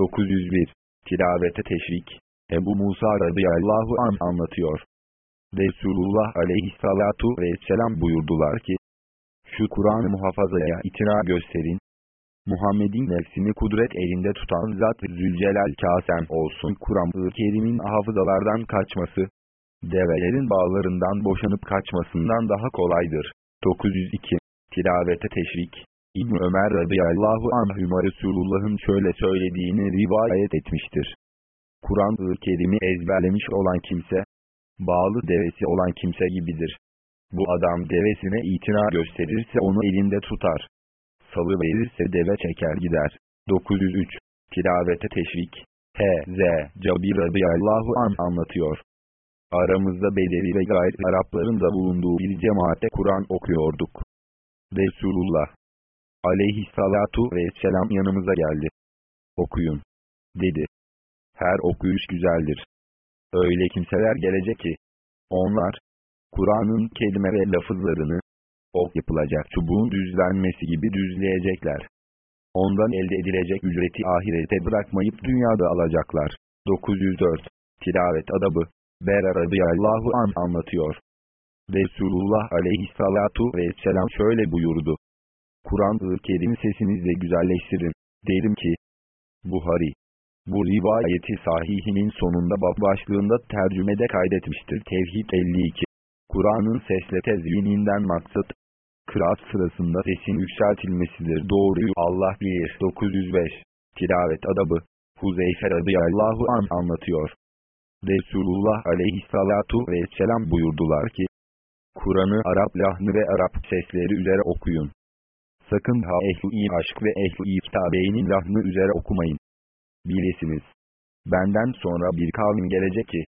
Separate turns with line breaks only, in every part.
901 Tilavete teşvik Ebu Musa radıyallahu an anlatıyor. Resulullah aleyhissalatu vesselam buyurdular ki, şu Kur'an-ı muhafazaya itina gösterin. Muhammed'in nefsini kudret elinde tutan zat Zülcelal kasem olsun Kur'an-ı Kerim'in hafızalardan kaçması, develerin bağlarından boşanıp kaçmasından daha kolaydır. 902 Tilavete teşvik İbn Ömer radıyallahu anhüma Resulullah'ın şöyle söylediğini rivayet etmiştir. Kur'an-ı Kerim'i ezberlemiş olan kimse, bağlı devesi olan kimse gibidir. Bu adam devesine itina gösterirse onu elinde tutar. Salı verirse deve çeker gider. 903 Tilavete teşvik H.Z. Cabir radıyallahu an anlatıyor. Aramızda Bedevi ve gayri Arapların da bulunduğu bir cemaatte Kur'an okuyorduk. Resulullah aleyhissalatu vesselam yanımıza geldi. Okuyun, dedi. Her okuyuş güzeldir. Öyle kimseler gelecek ki, onlar, Kur'an'ın kelime ve lafızlarını, ok yapılacak çubuğun düzlenmesi gibi düzleyecekler. Ondan elde edilecek ücreti ahirete bırakmayıp dünyada alacaklar. 904 Tilavet adabı Bera radıyallahu an anlatıyor. Resulullah aleyhissalatu vesselam şöyle buyurdu. Kur'an-ı Kerim sesinizle güzelleştirin. Derim ki, Buhari, bu rivayeti sahihinin sonunda bab başlığında tercümede kaydetmiştir. Tevhid 52. Kur'an'ın sesle tezvininden maksat, kıraat sırasında sesin yükseltilmesidir. Doğruyu Allah bilir. 905. Tilavet adabı, Huzeyfe radıyallahu an anlatıyor. Resulullah aleyhissalatu vesselam buyurdular ki, Kur'an'ı Arap lahnı ve Arap sesleri üzere okuyun. Sakın ha ehli aşk ve ehli kitabeynin lahnı üzere okumayın. Bilesiniz. Benden sonra bir kavim gelecek ki,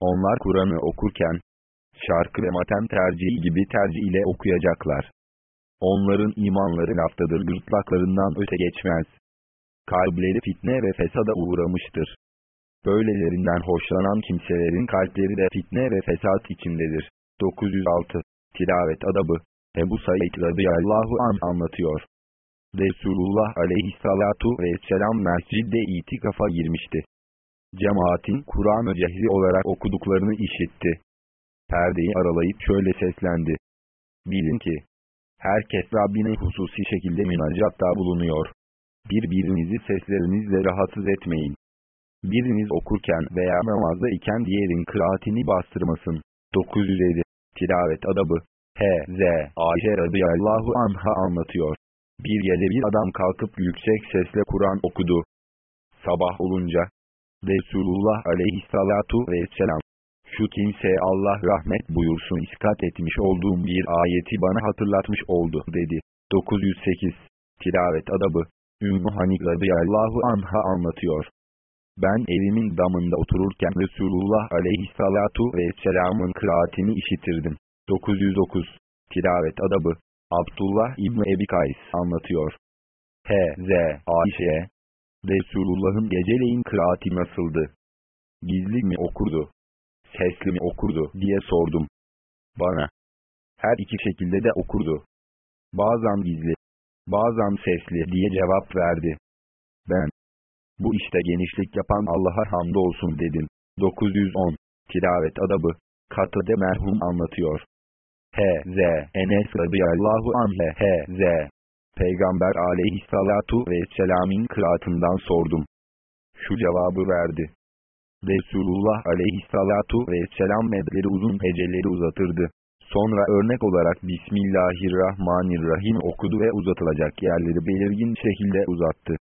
onlar Kur'an'ı okurken, şarkı ve matem tercihi gibi tercih ile okuyacaklar. Onların imanları laftadır gırtlaklarından öte geçmez. Kalpleri fitne ve fesada uğramıştır. Böylelerinden hoşlanan kimselerin kalpleri de fitne ve fesat içindedir. 906 Tilavet adabı Ebu Said radıyallahu an anlatıyor. Resulullah aleyhissalatu vesselam mescidde itikafa girmişti. Cemaatin Kur'an-ı cehri olarak okuduklarını işitti. Perdeyi aralayıp şöyle seslendi. Bilin ki, herkes Rabbine hususi şekilde münacatta bulunuyor. Birbirinizi seslerinizle rahatsız etmeyin. Biriniz okurken veya namazda iken diğerin kıraatini bastırmasın. 907 Tilavet adabı H.Z. Ayşe radıyallahu anha anlatıyor. Bir gece bir adam kalkıp yüksek sesle Kur'an okudu. Sabah olunca, Resulullah aleyhissalatu vesselam, şu kimseye Allah rahmet buyursun iskat etmiş olduğum bir ayeti bana hatırlatmış oldu dedi. 908 Tilavet adabı Ümmü Hanik radıyallahu anha anlatıyor. Ben evimin damında otururken Resulullah aleyhissalatu vesselamın kıraatini işitirdim. 909 Tilavet adabı Abdullah İbni Ebi Kays anlatıyor. H.Z. Ayşe Resulullah'ın geceleyin kıraati nasıldı? Gizli mi okurdu? Sesli mi okurdu diye sordum. Bana. Her iki şekilde de okurdu. Bazen gizli, bazen sesli diye cevap verdi. Ben, bu işte genişlik yapan Allah'a hamdolsun dedim. 910 Tilavet adabı Katıde merhum anlatıyor. H.Z. Enes radıyallahu anhe H.Z. Peygamber aleyhissalatu vesselam'in kıraatından sordum. Şu cevabı verdi. Resulullah aleyhissalatu vesselam medleri uzun heceleri uzatırdı. Sonra örnek olarak Bismillahirrahmanirrahim okudu ve uzatılacak yerleri belirgin şekilde uzattı.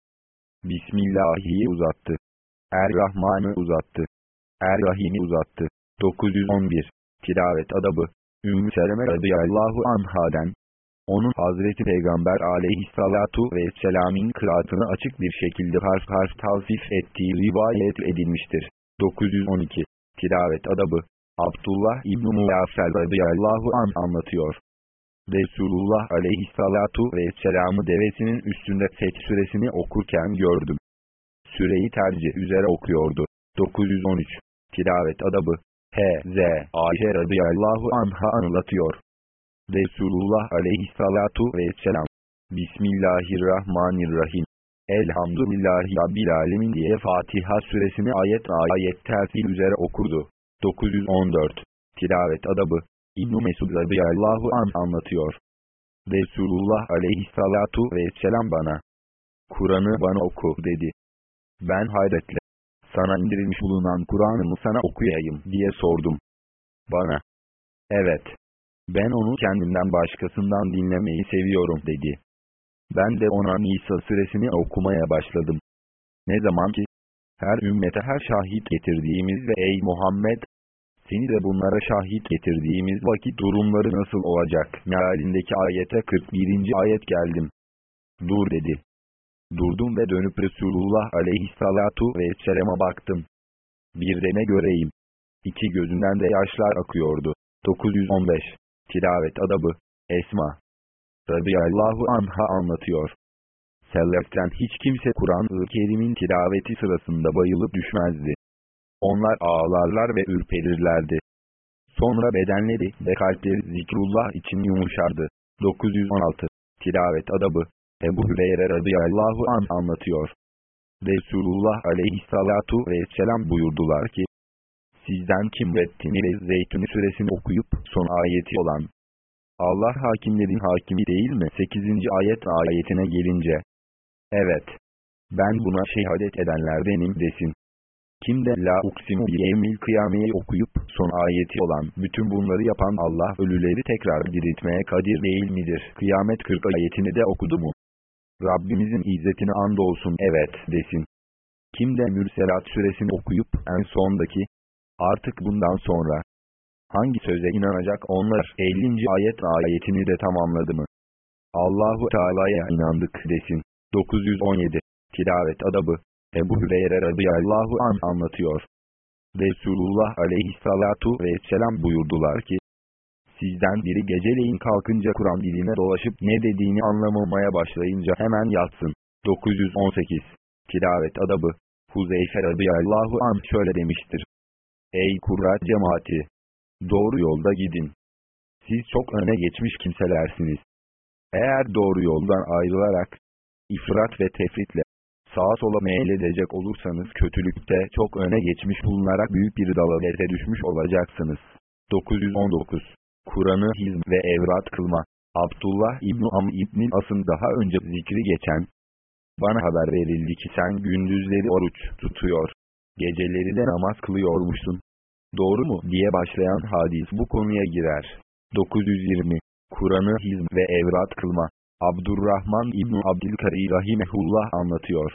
Bismillahi'yi uzattı. Er-Rahman'ı uzattı. Er-Rahim'i uzattı. 911 Tilavet adabı Ümmü Seleme radıyallahu anhaden, onun Hazreti Peygamber aleyhissalatu vesselam'in kıraatını açık bir şekilde harf harf tavsif ettiği rivayet edilmiştir. 912 Tilavet adabı Abdullah İbn-i Muaffel radıyallahu an anlatıyor. Resulullah aleyhissalatu vesselam'ı devesinin üstünde Feth suresini okurken gördüm. Süreyi tercih üzere okuyordu. 913 Tilavet adabı H.Z. Ayşe radıyallahu anha anlatıyor. Resulullah aleyhissalatu vesselam. Bismillahirrahmanirrahim. Elhamdülillahi Rabbil Alemin diye Fatiha suresini ayet ayet tertil üzere okurdu. 914 Tilavet adabı İbn-i Mesud radıyallahu an anlatıyor. Resulullah aleyhissalatu vesselam bana Kur'an'ı bana oku dedi. Ben hayretle sana indirilmiş bulunan Kur'an'ı sana okuyayım diye sordum. Bana evet ben onu kendimden başkasından dinlemeyi seviyorum dedi. Ben de ona Nisa suresini okumaya başladım. Ne zaman ki, her ümmete her şahit getirdiğimiz ve ey Muhammed, seni de bunlara şahit getirdiğimiz vakit durumları nasıl olacak mealindeki ayete 41. ayet geldim. Dur dedi. Durdum ve dönüp Resulullah aleyhissalatu vesselam'a baktım. Bir de ne göreyim. İki gözünden de yaşlar akıyordu. 915 Tilavet adabı Esma radıyallahu anha anlatıyor. Seleften hiç kimse Kur'an-ı Kerim'in tilaveti sırasında bayılıp düşmezdi. Onlar ağlarlar ve ürperirlerdi. Sonra bedenleri ve kalpleri zikrullah için yumuşardı. 916 Tilavet adabı Ebu Hüreyre radıyallahu an anlatıyor. Resulullah aleyhissalatu vesselam buyurdular ki, Sizden kim Rettini ve Zeytuni suresini okuyup son ayeti olan Allah hakimlerin hakimi değil mi? 8. ayet ayetine gelince. Evet. Ben buna şehadet edenlerdenim desin. Kim de la uksimu bi emil kıyameyi okuyup son ayeti olan bütün bunları yapan Allah ölüleri tekrar diriltmeye kadir değil midir? Kıyamet 40 ayetini de okudu mu? Rabbimizin izzetine andolsun evet desin. Kim de Mürselat suresini okuyup en sondaki artık bundan sonra Hangi söze inanacak onlar 50. ayet ayetini de tamamladı mı? Allahu Teala'ya inandık desin. 917 Tilavet adabı Ebu Hüreyre radıyallahu an anlatıyor. Resulullah aleyhissalatu vesselam buyurdular ki, Sizden biri geceleyin kalkınca Kur'an diline dolaşıp ne dediğini anlamamaya başlayınca hemen yatsın. 918 Tilavet adabı Huzeyfe radıyallahu an şöyle demiştir. Ey Kurra cemaati! Doğru yolda gidin. Siz çok öne geçmiş kimselersiniz. Eğer doğru yoldan ayrılarak, ifrat ve tefritle, sağa sola meyledecek olursanız kötülükte çok öne geçmiş bulunarak büyük bir dalalete düşmüş olacaksınız. 919 Kur'an'ı hizm ve evrat kılma Abdullah İbni Am İbni As'ın daha önce zikri geçen, bana haber verildi ki sen gündüzleri oruç tutuyor, geceleri de namaz kılıyormuşsun. Doğru mu diye başlayan hadis bu konuya girer. 920 Kur'an'ı hizm ve evrat kılma Abdurrahman İbn Abdülkari Rahimehullah anlatıyor.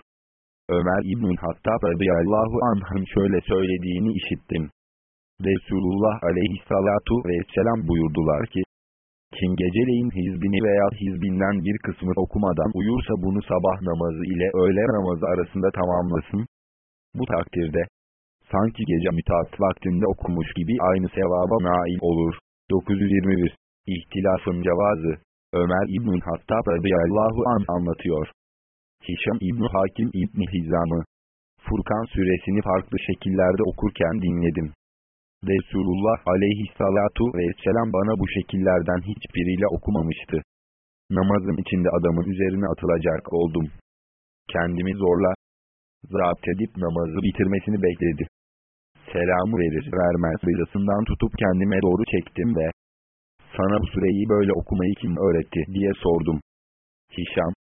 Ömer İbn Hattab radıyallahu anh'ın şöyle söylediğini işittim. Resulullah aleyhissalatu vesselam buyurdular ki, kim geceleyin hizbini veya hizbinden bir kısmı okumadan uyursa bunu sabah namazı ile öğle namazı arasında tamamlasın. Bu takdirde, sanki gece müteat vaktinde okumuş gibi aynı sevaba nail olur. 921 İhtilafın cevazı Ömer İbn-i Hattab radıyallahu an anlatıyor. Hişam İbn Hakim İbn Hizam'ı Furkan suresini farklı şekillerde okurken dinledim. Resulullah aleyhissalatu vesselam bana bu şekillerden hiçbiriyle okumamıştı. Namazım içinde adamın üzerine atılacak oldum. Kendimi zorla, zapt edip namazı bitirmesini bekledi selamı verir vermez rızasından tutup kendime doğru çektim ve sana bu sureyi böyle okumayı kim öğretti diye sordum. Hişam,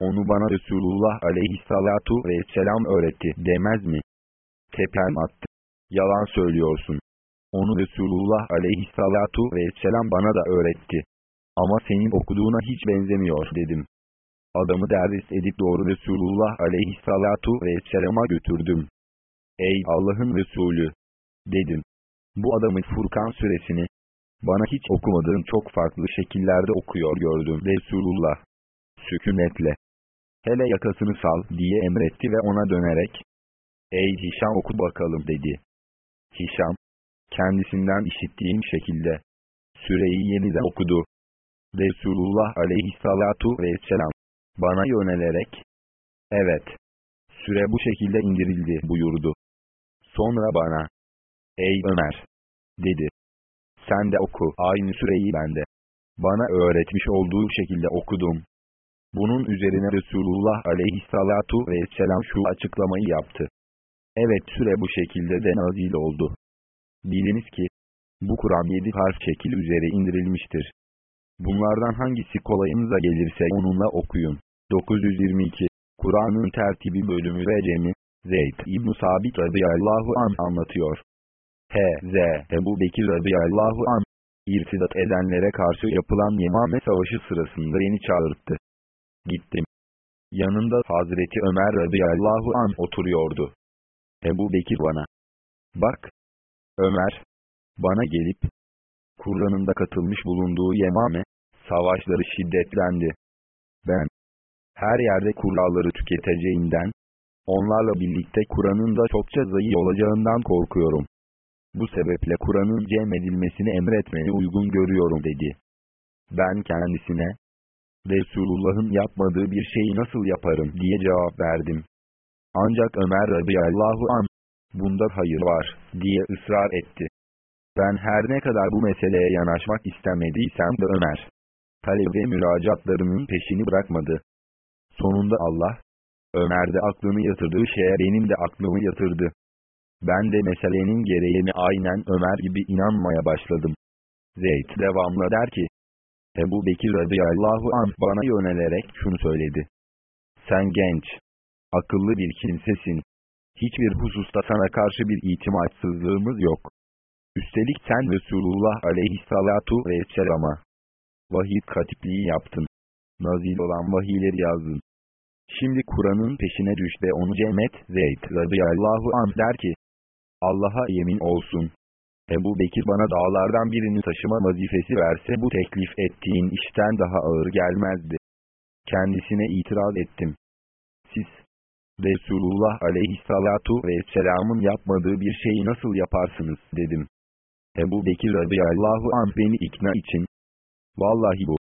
onu bana Resulullah aleyhissalatu vesselam öğretti demez mi? Tepem attı. Yalan söylüyorsun. Onu Resulullah aleyhissalatu vesselam bana da öğretti. Ama senin okuduğuna hiç benzemiyor dedim. Adamı derdest edip doğru Resulullah aleyhissalatu vesselama götürdüm. Ey Allah'ın Resulü! Dedim. Bu adamın Furkan suresini, bana hiç okumadığım çok farklı şekillerde okuyor gördüm Resulullah. Sükunetle. Hele yakasını sal diye emretti ve ona dönerek, Ey Hişam oku bakalım dedi. Hişam, kendisinden işittiğim şekilde, süreyi yeniden okudu. Resulullah aleyhissalatu vesselam, bana yönelerek, evet, süre bu şekilde indirildi buyurdu. Sonra bana, ey Ömer, dedi. Sen de oku aynı süreyi ben de. Bana öğretmiş olduğu şekilde okudum. Bunun üzerine Resulullah aleyhissalatu vesselam şu açıklamayı yaptı. Evet süre bu şekilde de nazil oldu. Biliniz ki, bu Kur'an yedi harf şekil üzere indirilmiştir. Bunlardan hangisi kolayınıza gelirse onunla okuyun. 922 Kur'an'ın tertibi bölümü ve cemi, Zeyd İbn Sabit radıyallahu an anlatıyor. H.Z. Ebu Bekir radıyallahu an, irtidat edenlere karşı yapılan Yemame Savaşı sırasında beni çağırttı. Gittim. Yanında Hazreti Ömer radıyallahu an oturuyordu. Ebu Bekir bana. Bak. Ömer. Bana gelip. Kur'an'ında katılmış bulunduğu Yemame, savaşları şiddetlendi. Ben, her yerde kuralları tüketeceğinden, onlarla birlikte Kur'an'ın da çokça zayi olacağından korkuyorum. Bu sebeple Kur'an'ın cem edilmesini emretmeni uygun görüyorum dedi. Ben kendisine, Resulullah'ın yapmadığı bir şeyi nasıl yaparım diye cevap verdim. Ancak Ömer radıyallahu an, bunda hayır var, diye ısrar etti. Ben her ne kadar bu meseleye yanaşmak istemediysem de Ömer, talep ve müracaatlarının peşini bırakmadı. Sonunda Allah, Ömer'de aklını yatırdığı şeye benim de aklımı yatırdı. Ben de meselenin gereğini aynen Ömer gibi inanmaya başladım. Zeyd devamlı der ki, Ebu Bekir radıyallahu anh bana yönelerek şunu söyledi. Sen genç, akıllı bir kimsesin. Hiçbir hususta sana karşı bir itimatsızlığımız yok. Üstelik sen Resulullah aleyhissalatu vesselama vahiy katipliği yaptın. Nazil olan vahiyleri yazdın. Şimdi Kur'an'ın peşine düş ve onu cem et. Zeyd radıyallahu anh der ki, Allah'a yemin olsun. Ebu Bekir bana dağlardan birini taşıma vazifesi verse bu teklif ettiğin işten daha ağır gelmezdi. Kendisine itiraz ettim. Siz, Resulullah aleyhissalatu vesselamın yapmadığı bir şeyi nasıl yaparsınız dedim. Ebu Bekir radıyallahu anh beni ikna için, vallahi bu,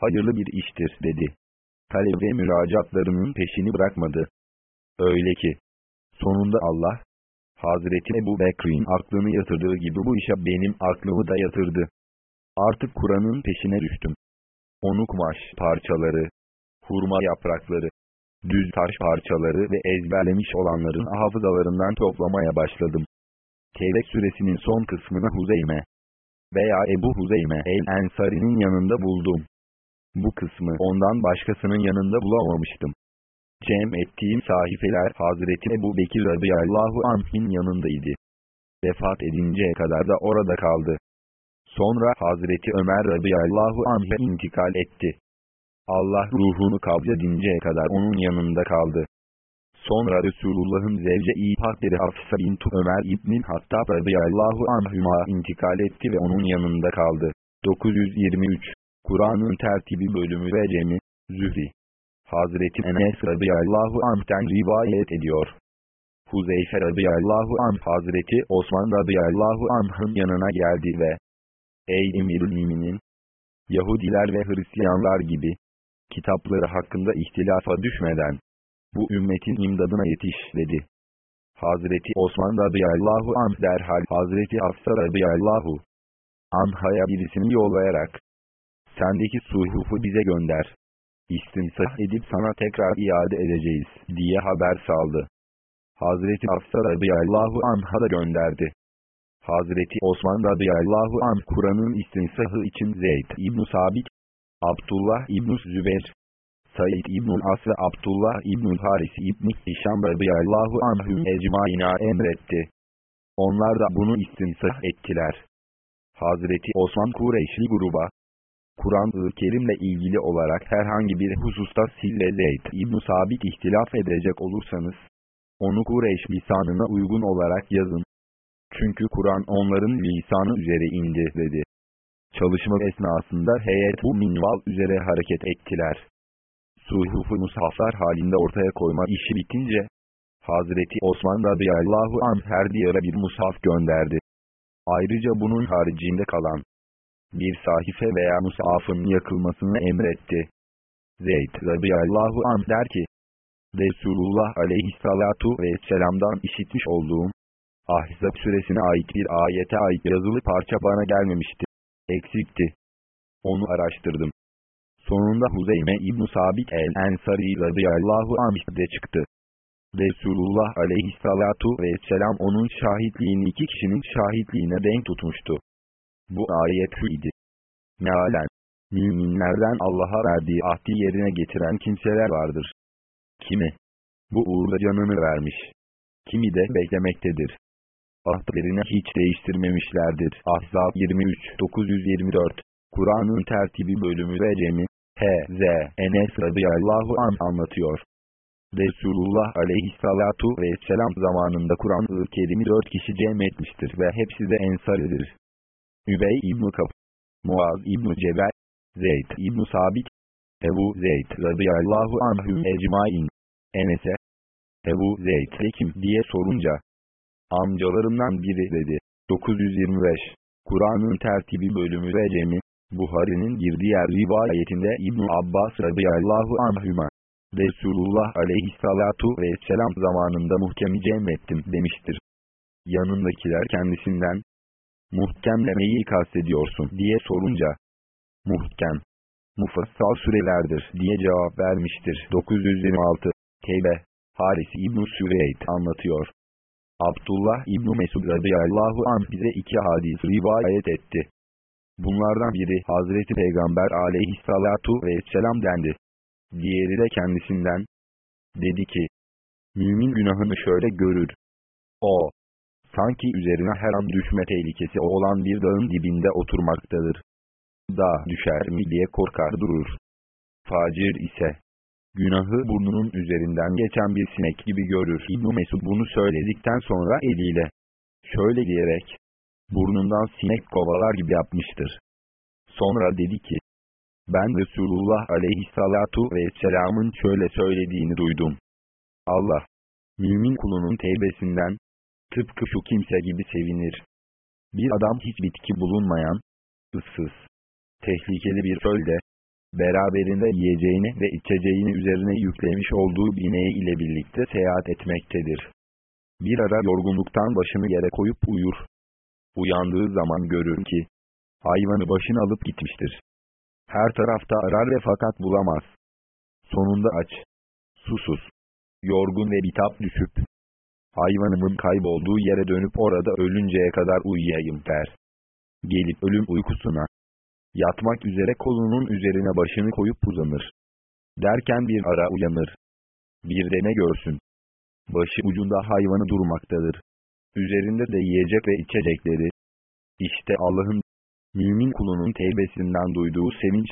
hayırlı bir iştir dedi. Talep ve müracaatlarının peşini bırakmadı. Öyle ki, sonunda Allah, Hazreti Ebu Bekir'in aklını yatırdığı gibi bu işe benim aklımı da yatırdı. Artık Kur'an'ın peşine düştüm. Onu kumaş parçaları, hurma yaprakları, düz taş parçaları ve ezberlemiş olanların hafızalarından toplamaya başladım. Tevbek suresinin son kısmını Huzeyme veya Ebu Huzeyme el-Ensari'nin yanında buldum. Bu kısmı ondan başkasının yanında bulamamıştım. Cem ettiğim sahifeler Hazreti Ebu Bekir radıyallahu anh'in yanındaydı. Vefat edinceye kadar da orada kaldı. Sonra Hazreti Ömer radıyallahu anh'e intikal etti. Allah ruhunu kabzedinceye kadar onun yanında kaldı. Sonra Resulullah'ın zevce-i pakderi Hafsa bint Ömer İbn Hattab radıyallahu anhüma intikal etti ve onun yanında kaldı. 923 Kur'an'ın tertibi bölümü ve cemi, Zühri Hazreti Enes radıyallahu anh'ten rivayet ediyor. Huzeyfe radıyallahu anh Hazreti Osman radıyallahu anh'ın yanına geldi ve Ey emirül müminin! Yahudiler ve Hristiyanlar gibi kitapları hakkında ihtilafa düşmeden bu ümmetin imdadına yetiş dedi. Hazreti Osman radıyallahu anh derhal Hazreti Hafsa radıyallahu anhaya birisini yollayarak sendeki suhufu bize gönder istinsah edip sana tekrar iade edeceğiz diye haber saldı. Hazreti Hafsa radıyallahu anh'a da gönderdi. Hazreti Osman radıyallahu anh Kur'an'ın istinsahı için Zeyd İbn Sabit, Abdullah İbn Zübeyir, Said İbn As ve Abdullah İbn Haris İbn Hişam radıyallahu anhüm ecmaina emretti. Onlar da bunu istinsah ettiler. Hazreti Osman Kureyşli gruba, Kur'an-ı Kerim'le ilgili olarak herhangi bir hususta Sille Zeyd İbn Sabit ihtilaf edecek olursanız, onu Kureyş lisanına uygun olarak yazın. Çünkü Kur'an onların lisanı üzere indi dedi. Çalışma esnasında heyet bu minval üzere hareket ettiler. Suhufu mushaflar halinde ortaya koyma işi bitince, Hazreti Osman radıyallahu anh her diyara bir mushaf gönderdi. Ayrıca bunun haricinde kalan, bir sahife veya musafın yakılmasını emretti. Zeyd radıyallahu anh der ki, Resulullah aleyhissalatu vesselam'dan işitmiş olduğum, Ahzab süresine ait bir ayete ait yazılı parça bana gelmemişti. Eksikti. Onu araştırdım. Sonunda Huzeyme İbn Sabit el-Ensari radıyallahu anh de çıktı. Resulullah aleyhissalatu vesselam onun şahitliğini iki kişinin şahitliğine denk tutmuştu. Bu ayet idi. Mealen, müminlerden Allah'a verdiği ahdi yerine getiren kimseler vardır. Kimi? Bu uğurda canını vermiş. Kimi de beklemektedir. Ahdlerini hiç değiştirmemişlerdir. Ahzab 23 924 Kur'an'ın tertibi bölümü ve cemi H.Z. Enes radıyallahu an anlatıyor. Resulullah aleyhissalatu vesselam zamanında Kur'an-ı Kerim'i dört kişi cem etmiştir ve hepsi de ensaridir. Übey İbn-i Kap, Muaz İbn-i Cebel, Zeyd İbn-i Sabit, Ebu Zeyd radıyallahu anhüm ecmain, Enes'e, Ebu Zeyd kim diye sorunca, amcalarımdan biri dedi. 925, Kur'an'ın tertibi bölümü ve cemi, Buhari'nin bir diğer rivayetinde İbn Abbas radıyallahu anhüma, Resulullah aleyhissalatu vesselam zamanında muhkemi cem ettim demiştir. Yanındakiler kendisinden, muhkemlemeyi kastediyorsun diye sorunca, muhkem, mufassal sürelerdir diye cevap vermiştir. 926, Teybe, Haris İbn-i Süveyd anlatıyor. Abdullah İbn Mesud radıyallahu anh bize iki hadis rivayet etti. Bunlardan biri Hazreti Peygamber aleyhissalatu vesselam dendi. Diğeri de kendisinden. Dedi ki, mümin günahını şöyle görür. O, sanki üzerine her an düşme tehlikesi olan bir dağın dibinde oturmaktadır. Dağ düşer mi diye korkar durur. Facir ise, günahı burnunun üzerinden geçen bir sinek gibi görür. ibn Mesud bunu söyledikten sonra eliyle, şöyle diyerek, burnundan sinek kovalar gibi yapmıştır. Sonra dedi ki, ben Resulullah aleyhissalatu vesselamın şöyle söylediğini duydum. Allah, mümin kulunun tevbesinden, tıpkı şu kimse gibi sevinir. Bir adam hiç bitki bulunmayan, ıssız, tehlikeli bir çölde, beraberinde yiyeceğini ve içeceğini üzerine yüklemiş olduğu bineği ile birlikte seyahat etmektedir. Bir ara yorgunluktan başını yere koyup uyur. Uyandığı zaman görür ki, hayvanı başını alıp gitmiştir. Her tarafta arar ve fakat bulamaz. Sonunda aç, susuz, yorgun ve bitap düşüp, hayvanımın kaybolduğu yere dönüp orada ölünceye kadar uyuyayım der. Gelip ölüm uykusuna, yatmak üzere kolunun üzerine başını koyup uzanır. Derken bir ara uyanır. Bir de ne görsün? Başı ucunda hayvanı durmaktadır. Üzerinde de yiyecek ve içecekleri. İşte Allah'ın mümin kulunun tevbesinden duyduğu sevinç,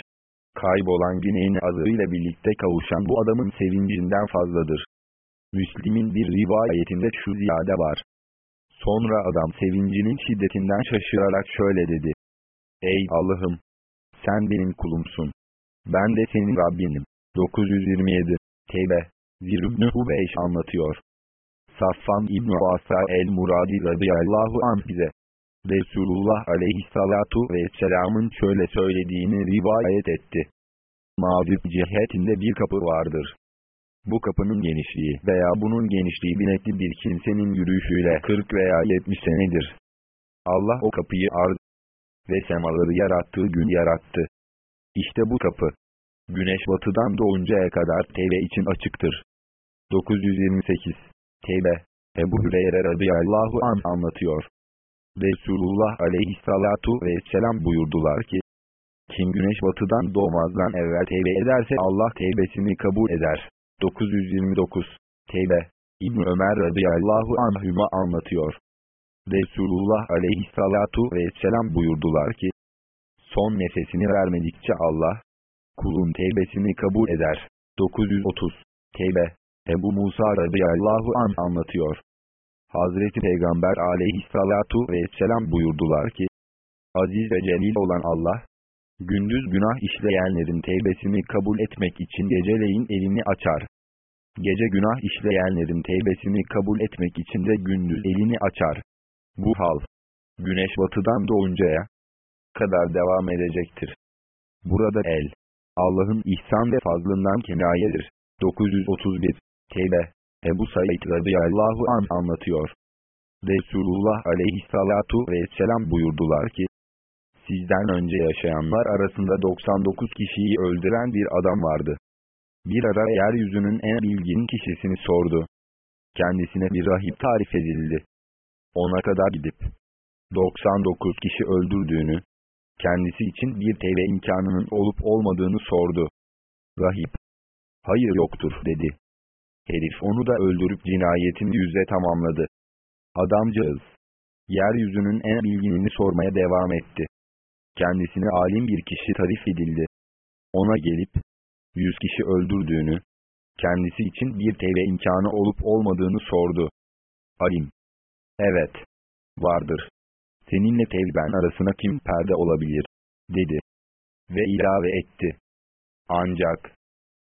kaybolan güneyin azığıyla birlikte kavuşan bu adamın sevincinden fazladır. Müslim'in bir rivayetinde şu ziyade var. Sonra adam sevincinin şiddetinden şaşırarak şöyle dedi. Ey Allah'ım! Sen benim kulumsun. Ben de senin Rabbinim. 927 Tevbe Zirübnü Hubeyş anlatıyor. Safvan İbn-i el-Muradi radıyallahu anh bize Resulullah aleyhissalatu vesselamın şöyle söylediğini rivayet etti. Mağrib cihetinde bir kapı vardır. Bu kapının genişliği veya bunun genişliği binekli bir kimsenin yürüyüşüyle 40 veya 70 senedir. Allah o kapıyı arz ve semaları yarattığı gün yarattı. İşte bu kapı. Güneş batıdan doğuncaya kadar tevbe için açıktır. 928 Tevbe Ebu Hüreyre radıyallahu an anlatıyor. Resulullah aleyhissalatu vesselam buyurdular ki, kim güneş batıdan doğmazdan evvel tevbe ederse Allah tevbesini kabul eder. 929 Tevbe İbn Ömer radıyallahu anhüma anlatıyor. Resulullah aleyhissalatu vesselam buyurdular ki, son nefesini vermedikçe Allah, kulun tevbesini kabul eder. 930 Tevbe Ebu Musa radıyallahu an anlatıyor. Hazreti Peygamber aleyhissalatu vesselam buyurdular ki, Aziz ve celil olan Allah, gündüz günah işleyenlerin tevbesini kabul etmek için geceleyin elini açar. Gece günah işleyenlerin tevbesini kabul etmek için de gündüz elini açar. Bu hal, güneş batıdan doğuncaya kadar devam edecektir. Burada el, Allah'ın ihsan ve fazlından kenayedir. 931 Tevbe Ebu Said radıyallahu an anlatıyor. Resulullah aleyhissalatu vesselam buyurdular ki, Sizden önce yaşayanlar arasında 99 kişiyi öldüren bir adam vardı. Bir ara yeryüzünün en bilgin kişisini sordu. Kendisine bir rahip tarif edildi. Ona kadar gidip 99 kişi öldürdüğünü, kendisi için bir tevbe imkanının olup olmadığını sordu. Rahip, hayır yoktur dedi. Herif onu da öldürüp cinayetini yüze tamamladı. Adamcağız, yeryüzünün en bilginini sormaya devam etti. Kendisine alim bir kişi tarif edildi. Ona gelip, yüz kişi öldürdüğünü, kendisi için bir tevbe imkanı olup olmadığını sordu. Alim, evet, vardır. Seninle tevben arasına kim perde olabilir, dedi. Ve ilave etti. Ancak,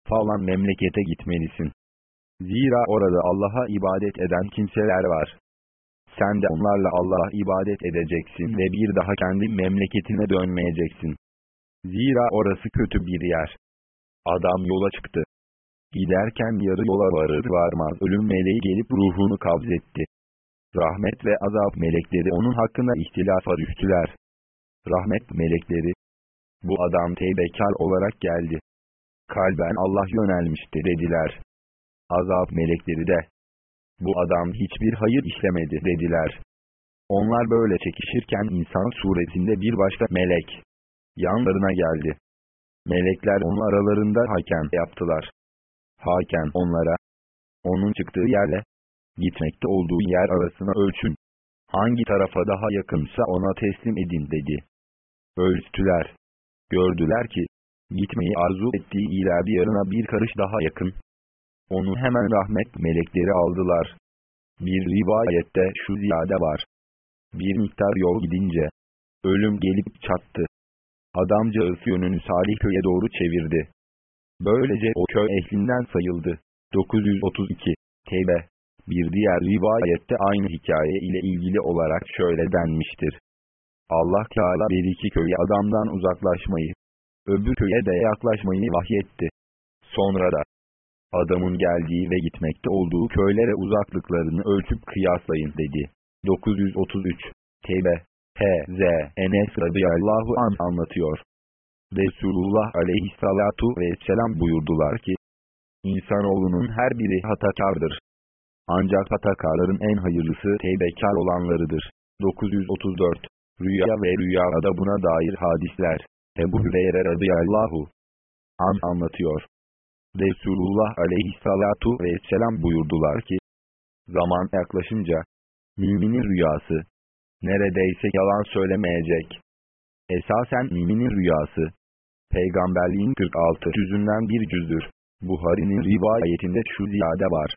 falan memlekete gitmelisin. Zira orada Allah'a ibadet eden kimseler var. Sen de onlarla Allah'a ibadet edeceksin ve bir daha kendi memleketine dönmeyeceksin. Zira orası kötü bir yer. Adam yola çıktı. Giderken yarı yola varır varmaz ölüm meleği gelip ruhunu kabzetti. Rahmet ve azap melekleri onun hakkında ihtilafa düştüler. Rahmet melekleri, bu adam teybekar olarak geldi. Kalben Allah yönelmişti dediler. Azap melekleri de, bu adam hiçbir hayır işlemedi dediler. Onlar böyle çekişirken insan suretinde bir başka melek yanlarına geldi. Melekler onun aralarında hakem yaptılar. Hakem onlara, onun çıktığı yerle, gitmekte olduğu yer arasına ölçün. Hangi tarafa daha yakınsa ona teslim edin dedi. Ölçtüler. Gördüler ki, gitmeyi arzu ettiği iler bir yarına bir karış daha yakın. Onu hemen rahmet melekleri aldılar. Bir rivayette şu ziyade var. Bir miktar yol gidince, ölüm gelip çattı. Adamcağız yönünü Salih köye doğru çevirdi. Böylece o köy ehlinden sayıldı. 932 TB Bir diğer rivayette aynı hikaye ile ilgili olarak şöyle denmiştir. Allah Teala bir iki köye adamdan uzaklaşmayı, öbür köye de yaklaşmayı vahyetti. Sonra da, adamın geldiği ve gitmekte olduğu köylere uzaklıklarını ölçüp kıyaslayın dedi. 933 TB H.Z. Enes radıyallahu an anlatıyor. Resulullah aleyhissalatu vesselam buyurdular ki, İnsanoğlunun her biri hatakardır. Ancak hatakarların en hayırlısı tevbekar olanlarıdır. 934 Rüya ve rüyada buna dair hadisler. Ebu Hüreyre radıyallahu an anlatıyor. Resulullah aleyhissalatu vesselam buyurdular ki, zaman yaklaşınca, müminin rüyası, neredeyse yalan söylemeyecek. Esasen müminin rüyası, peygamberliğin 46 cüzünden bir cüzdür. Buhari'nin rivayetinde şu ziyade var.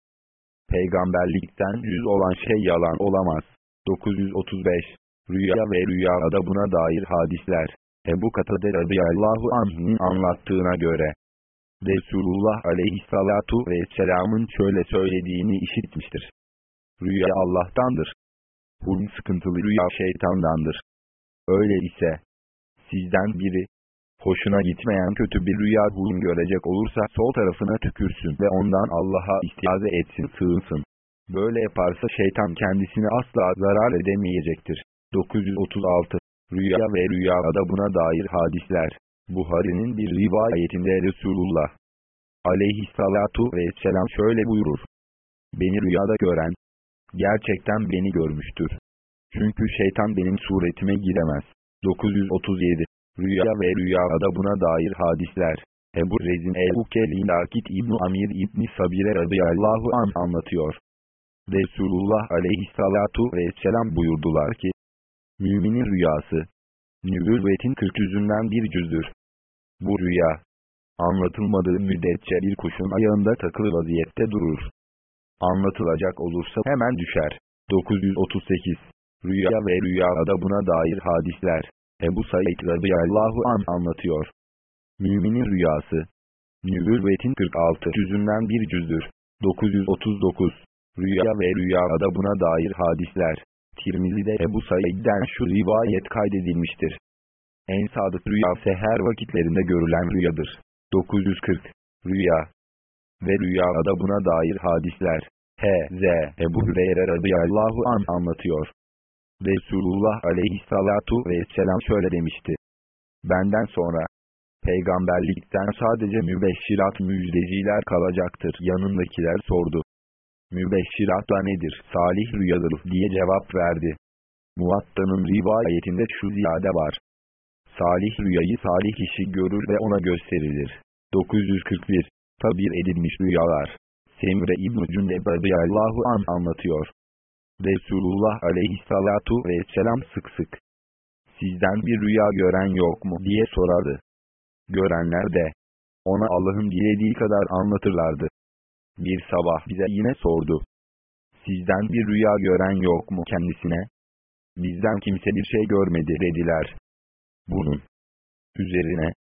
Peygamberlikten yüz olan şey yalan olamaz. 935 Rüya ve rüyada buna dair hadisler. Ebu Katade radıyallahu anh'ın anlattığına göre, Resulullah aleyhissalatu vesselamın şöyle söylediğini işitmiştir. Rüya Allah'tandır. Hulm sıkıntılı rüya şeytandandır. Öyle ise, sizden biri, hoşuna gitmeyen kötü bir rüya hulm görecek olursa sol tarafına tükürsün ve ondan Allah'a istiaze etsin sığınsın. Böyle yaparsa şeytan kendisine asla zarar edemeyecektir. 936 Rüya ve rüyada buna dair hadisler. Buhari'nin bir rivayetinde Resulullah aleyhissalatu vesselam şöyle buyurur. Beni rüyada gören, gerçekten beni görmüştür. Çünkü şeytan benim suretime giremez. 937 Rüya ve rüyada buna dair hadisler. Ebu Rezin el-Ukeli Lakit İbn Amir İbni Sabire radıyallahu an anlatıyor. Resulullah aleyhissalatu vesselam buyurdular ki, Müminin rüyası, nübüvvetin kırk yüzünden bir cüzdür. Bu rüya, anlatılmadığı müddetçe bir kuşun ayağında takılı vaziyette durur. Anlatılacak olursa hemen düşer. 938 Rüya ve rüyada buna dair hadisler. Ebu Said radıyallahu an anlatıyor. Müminin rüyası. Nübüvvetin 46 cüzünden bir cüzdür. 939 Rüya ve rüyada buna dair hadisler. Tirmizi'de Ebu Said'den şu rivayet kaydedilmiştir. En sadık rüya seher vakitlerinde görülen rüyadır. 940 Rüya ve rüyada buna dair hadisler. H.Z. Ebu Hüreyre radıyallahu an anlatıyor. Resulullah aleyhissalatu vesselam şöyle demişti. Benden sonra, peygamberlikten sadece mübeşşirat müjdeciler kalacaktır. Yanındakiler sordu. Mübeşşirat da nedir? Salih rüyadır diye cevap verdi. Muatta'nın rivayetinde şu ziyade var. Salih rüyayı salih kişi görür ve ona gösterilir. 941 Tabir edilmiş rüyalar Semre İbn-i Cündeb radıyallahu an anlatıyor. Resulullah aleyhissalatu vesselam sık sık. Sizden bir rüya gören yok mu diye sorardı. Görenler de ona Allah'ın dilediği kadar anlatırlardı. Bir sabah bize yine sordu. Sizden bir rüya gören yok mu kendisine? Bizden kimse bir şey görmedi dediler. Bunun üzerine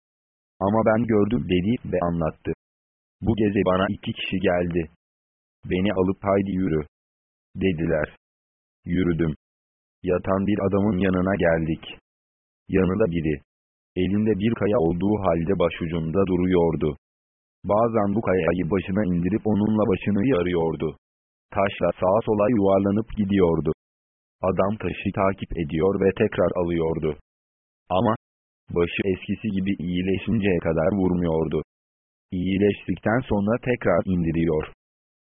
ama ben gördüm dedi ve anlattı. Bu gece bana iki kişi geldi. Beni alıp haydi yürü. Dediler. Yürüdüm. Yatan bir adamın yanına geldik. Yanında biri. Elinde bir kaya olduğu halde başucunda duruyordu. Bazen bu kayayı başına indirip onunla başını yarıyordu. Taşla sağa sola yuvarlanıp gidiyordu. Adam taşı takip ediyor ve tekrar alıyordu. Ama, başı eskisi gibi iyileşinceye kadar vurmuyordu. İyileştikten sonra tekrar indiriyor.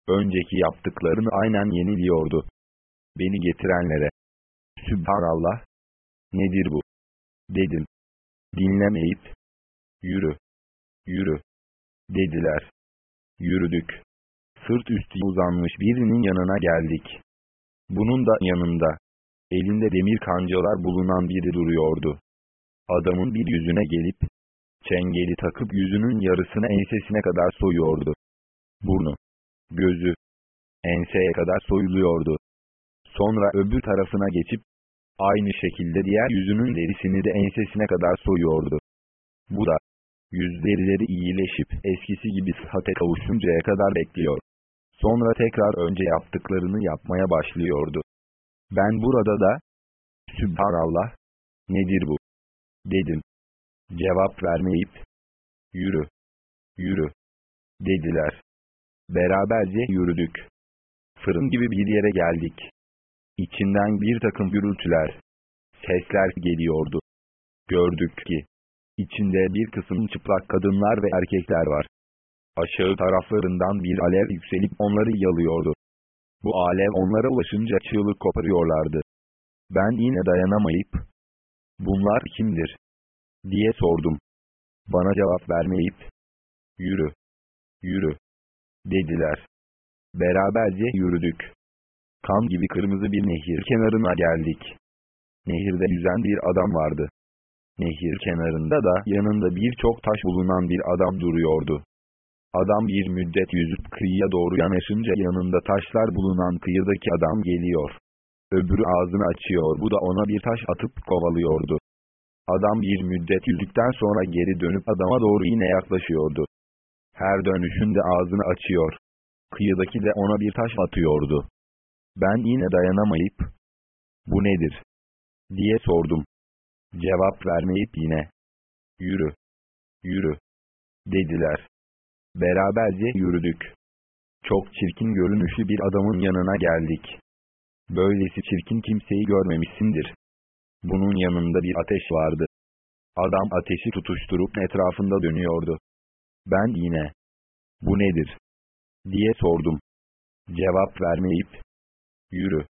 Önceki yaptıklarını aynen yeniliyordu. Beni getirenlere, Sübhanallah, nedir bu? Dedim. Dinlemeyip, yürü, yürü, dediler. Yürüdük. Sırt üstü uzanmış birinin yanına geldik. Bunun da yanında, elinde demir kancalar bulunan biri duruyordu. Adamın bir yüzüne gelip, çengeli takıp yüzünün yarısını ensesine kadar soyuyordu. Burnu, gözü, enseye kadar soyuluyordu. Sonra öbür tarafına geçip, aynı şekilde diğer yüzünün derisini de ensesine kadar soyuyordu. Bu da, yüz derileri iyileşip eskisi gibi sıhhate kavuşuncaya kadar bekliyor. Sonra tekrar önce yaptıklarını yapmaya başlıyordu. Ben burada da, Sübhanallah, nedir bu? Dedim. Cevap vermeyip, yürü, yürü, dediler. Beraberce yürüdük. Fırın gibi bir yere geldik. İçinden bir takım gürültüler, sesler geliyordu. Gördük ki, içinde bir kısım çıplak kadınlar ve erkekler var. Aşağı taraflarından bir alev yükselip onları yalıyordu. Bu alev onlara ulaşınca çığlık koparıyorlardı. Ben yine dayanamayıp, bunlar kimdir? diye sordum. Bana cevap vermeyip, yürü, yürü, dediler. Beraberce yürüdük. Kan gibi kırmızı bir nehir kenarına geldik. Nehirde yüzen bir adam vardı. Nehir kenarında da yanında birçok taş bulunan bir adam duruyordu. Adam bir müddet yüzüp kıyıya doğru yanaşınca yanında taşlar bulunan kıyıdaki adam geliyor. Öbürü ağzını açıyor bu da ona bir taş atıp kovalıyordu. Adam bir müddet yüzdükten sonra geri dönüp adama doğru yine yaklaşıyordu. Her dönüşünde ağzını açıyor. Kıyıdaki de ona bir taş atıyordu. Ben yine dayanamayıp, bu nedir? diye sordum. Cevap vermeyip yine, yürü, yürü, dediler. Beraberce yürüdük. Çok çirkin görünüşlü bir adamın yanına geldik. Böylesi çirkin kimseyi görmemişsindir. Bunun yanında bir ateş vardı. Adam ateşi tutuşturup etrafında dönüyordu. Ben yine, bu nedir? diye sordum. Cevap vermeyip, yürü,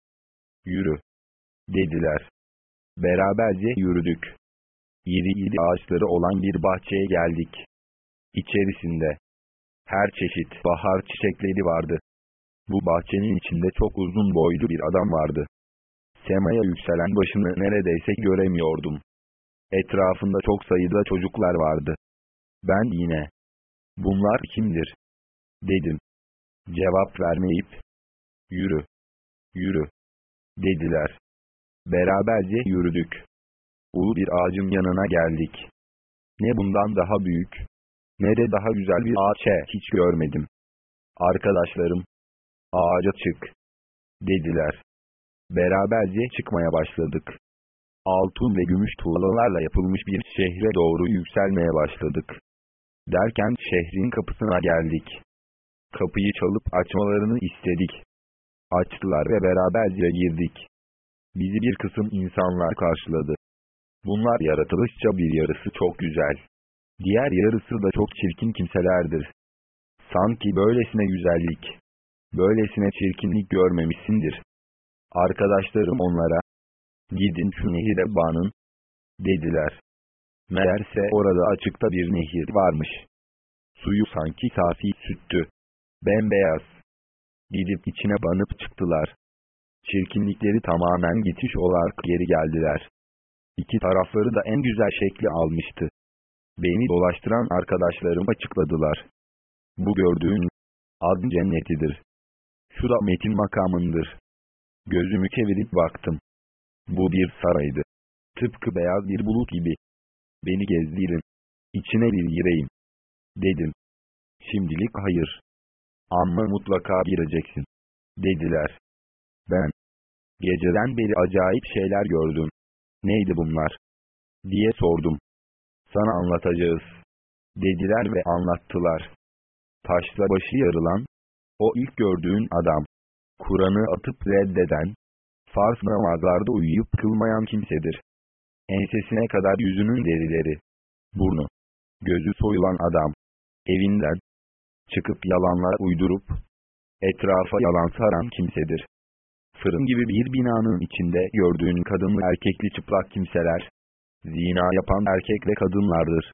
yürü, dediler. Beraberce yürüdük. İri iri ağaçları olan bir bahçeye geldik. İçerisinde, her çeşit bahar çiçekleri vardı. Bu bahçenin içinde çok uzun boylu bir adam vardı. Semaya yükselen başını neredeyse göremiyordum. Etrafında çok sayıda çocuklar vardı. Ben yine, bunlar kimdir? Dedim. Cevap vermeyip, yürü, yürü, dediler. Beraberce yürüdük. Ulu bir ağacın yanına geldik. Ne bundan daha büyük, ne de daha güzel bir ağaç hiç görmedim. Arkadaşlarım, ağaca çık, dediler. Beraberce çıkmaya başladık. Altın ve gümüş tuğlalarla yapılmış bir şehre doğru yükselmeye başladık. Derken şehrin kapısına geldik. Kapıyı çalıp açmalarını istedik. Açtılar ve beraberce girdik. Bizi bir kısım insanlar karşıladı. Bunlar yaratılışça bir yarısı çok güzel. Diğer yarısı da çok çirkin kimselerdir. Sanki böylesine güzellik, böylesine çirkinlik görmemişsindir. Arkadaşlarım onlara, gidin şu nehire banın, dediler. Meğerse orada açıkta bir nehir varmış. Suyu sanki safi süttü. Bembeyaz. Gidip içine banıp çıktılar. Çirkinlikleri tamamen gitmiş olarak geri geldiler. İki tarafları da en güzel şekli almıştı. Beni dolaştıran arkadaşlarım açıkladılar. Bu gördüğün ad cennetidir. Şu da metin makamındır. Gözümü çevirip baktım. Bu bir saraydı. Tıpkı beyaz bir bulut gibi. Beni gezdirin. İçine bir gireyim. Dedim. Şimdilik hayır. Ama mutlaka gireceksin. Dediler. Ben. Geceden beri acayip şeyler gördüm. Neydi bunlar? Diye sordum. Sana anlatacağız. Dediler ve anlattılar. Taşla başı yarılan, o ilk gördüğün adam, Kur'an'ı atıp reddeden, farz namazlarda uyuyup kılmayan kimsedir. Ensesine kadar yüzünün derileri, burnu, gözü soyulan adam, evinden, çıkıp yalanlar uydurup, etrafa yalan saran kimsedir. Fırın gibi bir binanın içinde gördüğün kadınlı erkekli çıplak kimseler, zina yapan erkek ve kadınlardır.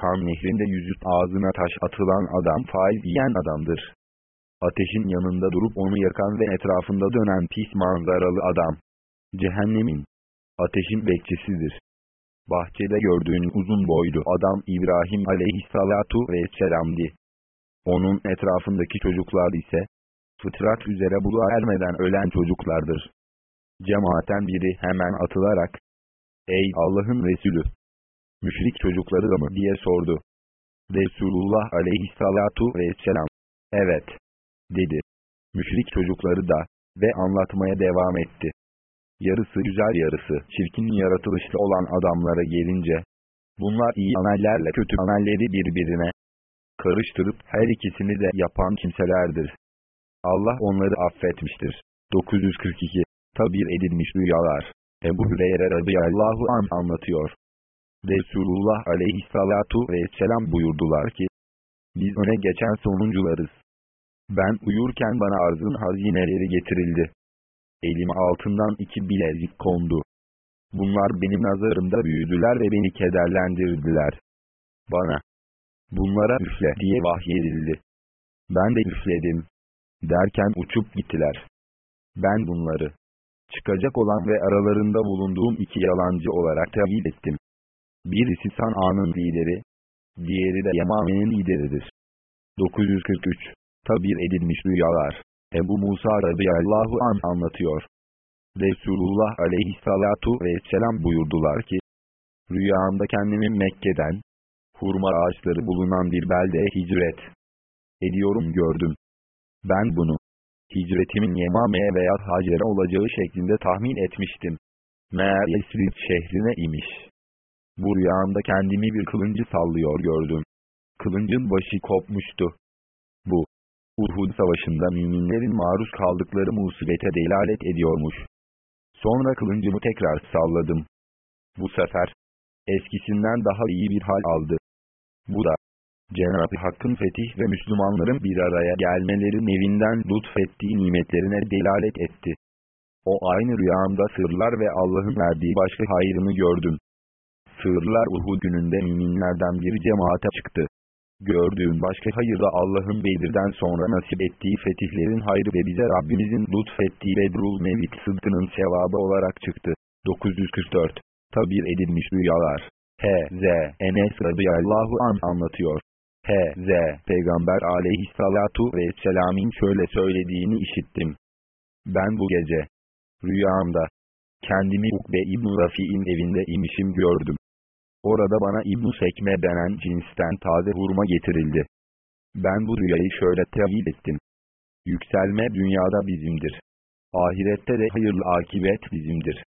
Kan nehrinde yüzüp ağzına taş atılan adam faiz yiyen adamdır. Ateşin yanında durup onu yakan ve etrafında dönen pis manzaralı adam. Cehennemin, ateşin bekçisidir. Bahçede gördüğün uzun boylu adam İbrahim aleyhissalatu vesselam'di. Onun etrafındaki çocuklar ise, fıtrat üzere buluğa ermeden ölen çocuklardır. Cemaaten biri hemen atılarak, Ey Allah'ın Resulü! Müşrik çocukları da mı diye sordu. Resulullah aleyhissalatu vesselam, evet, dedi. Müşrik çocukları da, ve anlatmaya devam etti. Yarısı güzel yarısı çirkin yaratılışlı olan adamlara gelince, bunlar iyi amellerle kötü amelleri birbirine karıştırıp her ikisini de yapan kimselerdir. Allah onları affetmiştir. 942 Tabir edilmiş rüyalar Ebu Hüreyre radıyallahu an anlatıyor. Resulullah aleyhissalatu vesselam buyurdular ki, biz öne geçen sonuncularız. Ben uyurken bana arzın hazineleri getirildi. Elime altından iki bilezik kondu. Bunlar benim nazarımda büyüdüler ve beni kederlendirdiler. Bana, bunlara üfle diye vahyedildi. Ben de üfledim. Derken uçup gittiler. Ben bunları, çıkacak olan ve aralarında bulunduğum iki yalancı olarak tevhid ettim. Birisi San'a'nın lideri, diğeri de Yemame'nin lideridir. 943 Tabir edilmiş rüyalar Ebu Musa radıyallahu an anlatıyor. Resulullah aleyhissalatu vesselam buyurdular ki, Rüyamda kendimi Mekke'den, hurma ağaçları bulunan bir beldeye hicret ediyorum gördüm. Ben bunu, hicretimin Yemame'ye veya Hacer'e olacağı şeklinde tahmin etmiştim. Meğer Yesrib şehrine imiş. Bu rüyamda kendimi bir kılıncı sallıyor gördüm. Kılıncın başı kopmuştu. Bu, Uhud savaşında müminlerin maruz kaldıkları musibete delalet ediyormuş. Sonra kılıncımı tekrar salladım. Bu sefer, eskisinden daha iyi bir hal aldı. Bu da, Cenab-ı Hakk'ın fetih ve Müslümanların bir araya gelmeleri nevinden lütfettiği nimetlerine delalet etti. O aynı rüyamda sırlar ve Allah'ın verdiği başka hayrını gördüm. Sırlar Uhud gününde müminlerden bir cemaate çıktı. Gördüğüm başka hayır da Allah'ın Bedir'den sonra nasip ettiği fetihlerin hayrı ve bize Rabbimizin lütfettiği Bedrul Mevit sıdkının sevabı olarak çıktı. 944 Tabir edilmiş rüyalar H.Z. Enes radıyallahu an anlatıyor. H.Z. Peygamber aleyhissalatu vesselam'in şöyle söylediğini işittim. Ben bu gece, rüyamda, kendimi Ukbe İbn Rafi'in evinde imişim gördüm. Orada bana İbn Sekme denen cinsten taze hurma getirildi. Ben bu rüyayı şöyle tevhid ettim. Yükselme dünyada bizimdir. Ahirette de hayırlı akibet bizimdir.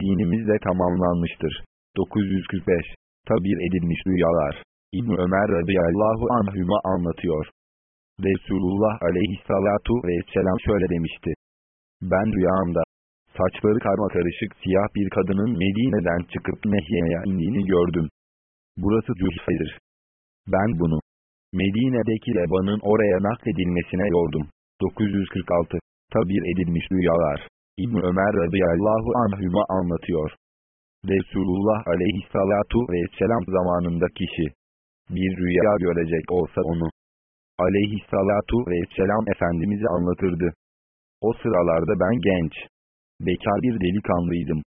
Dinimiz de tamamlanmıştır. 945 Tabir edilmiş rüyalar İbn Ömer radıyallahu anhüma anlatıyor. Resulullah aleyhissalatu vesselam şöyle demişti. Ben rüyamda, saçları karma karışık siyah bir kadının Medine'den çıkıp Nehye'ye indiğini gördüm. Burası Cühfe'dir. Ben bunu Medine'deki Leban'ın oraya nakledilmesine yordum. 946 Tabir edilmiş rüyalar İbn Ömer radıyallahu anhüma anlatıyor. Resulullah aleyhissalatu vesselam zamanında kişi bir rüya görecek olsa onu aleyhissalatu vesselam Efendimiz'e anlatırdı. O sıralarda ben genç, bekar bir delikanlıydım.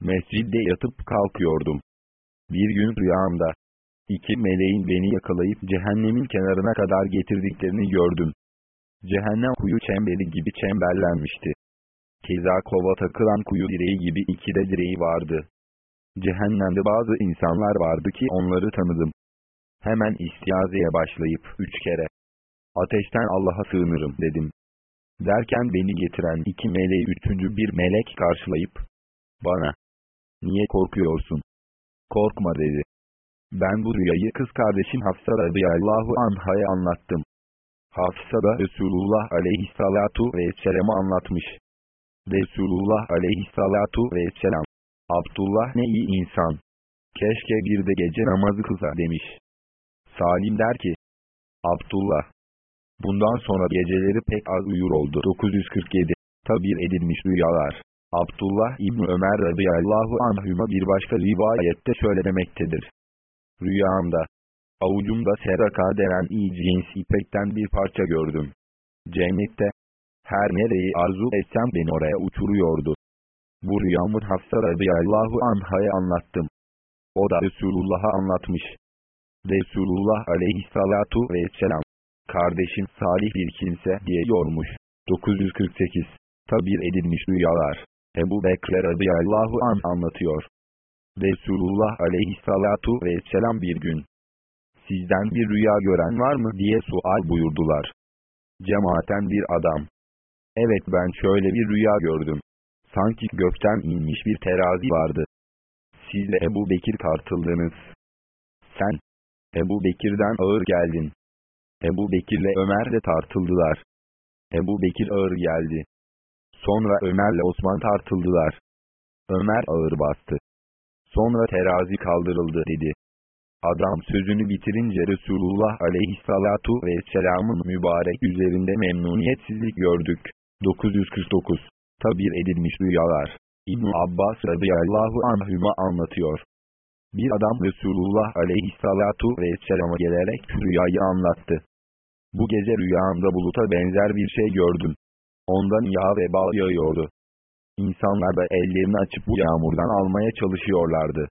Mescidde yatıp kalkıyordum. Bir gün rüyamda iki meleğin beni yakalayıp cehennemin kenarına kadar getirdiklerini gördüm. Cehennem kuyu çemberi gibi çemberlenmişti. Keza kova takılan kuyu direği gibi iki de direği vardı. Cehennemde bazı insanlar vardı ki onları tanıdım. Hemen istiyazeye başlayıp üç kere ateşten Allah'a sığınırım dedim. Derken beni getiren iki meleği üçüncü bir melek karşılayıp bana niye korkuyorsun? Korkma dedi. Ben bu rüyayı kız kardeşim Hafsa radıyallahu anhaya anlattım. Hafsa da Resulullah aleyhissalatu vesselam'a anlatmış. Resulullah aleyhissalatu vesselam Abdullah ne iyi insan. Keşke bir de gece namazı kılsa demiş. Salim der ki, Abdullah, bundan sonra geceleri pek az uyur oldu. 947, tabir edilmiş rüyalar. Abdullah İbni Ömer radıyallahu anhüma bir başka rivayette şöyle demektedir. Rüyamda, avucumda seraka denen iyi cins ipekten bir parça gördüm. Cennette, her nereyi arzu etsem beni oraya uçuruyordu. Bu rüyamı Hafsa radıyallahu anhaya anlattım. O da Resulullah'a anlatmış. Resulullah aleyhissalatu vesselam, kardeşin salih bir kimse diye yormuş. 948, tabir edilmiş rüyalar. Ebu Bekir radıyallahu an anlatıyor. Resulullah aleyhissalatu vesselam bir gün, sizden bir rüya gören var mı diye sual buyurdular. Cemaaten bir adam, evet ben şöyle bir rüya gördüm. Sanki gökten inmiş bir terazi vardı. Sizle Ebu Bekir tartıldınız. Sen, Ebu Bekir'den ağır geldin. Ebu Bekir'le Ömer de tartıldılar. Ebu Bekir ağır geldi. Sonra Ömer'le Osman tartıldılar. Ömer ağır bastı. Sonra terazi kaldırıldı dedi. Adam sözünü bitirince Resulullah aleyhissalatu vesselamın mübarek üzerinde memnuniyetsizlik gördük. 949 Tabir edilmiş rüyalar. ibn Abbas radıyallahu anhüma anlatıyor. Bir adam Resulullah aleyhissalatu vesselama gelerek rüyayı anlattı. Bu gece rüyamda buluta benzer bir şey gördüm. Ondan yağ ve bal yağıyordu. İnsanlar da ellerini açıp bu yağmurdan almaya çalışıyorlardı.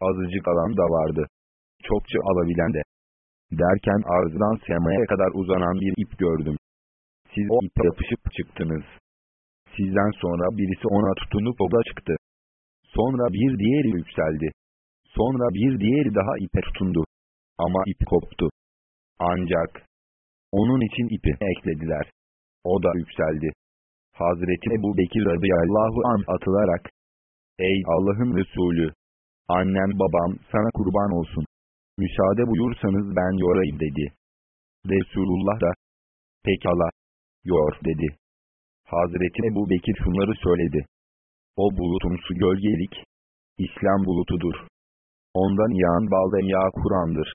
Azıcık alan da vardı. Çokça alabilen de. Derken arzdan semaya kadar uzanan bir ip gördüm. Siz o ipe yapışıp çıktınız. Sizden sonra birisi ona tutunup o çıktı. Sonra bir diğeri yükseldi. Sonra bir diğeri daha ipe tutundu. Ama ip koptu. Ancak onun için ipi eklediler. O da yükseldi. Hazreti Ebu Bekir radıyallahu an atılarak, Ey Allah'ın Resulü! Annem babam sana kurban olsun. Müsaade buyursanız ben yorayım dedi. Resulullah da, pekala, yor dedi. Hazreti Ebu Bekir şunları söyledi. O bulutumsu gölgelik, İslam bulutudur. Ondan yağan bal ve yağ Kur'an'dır.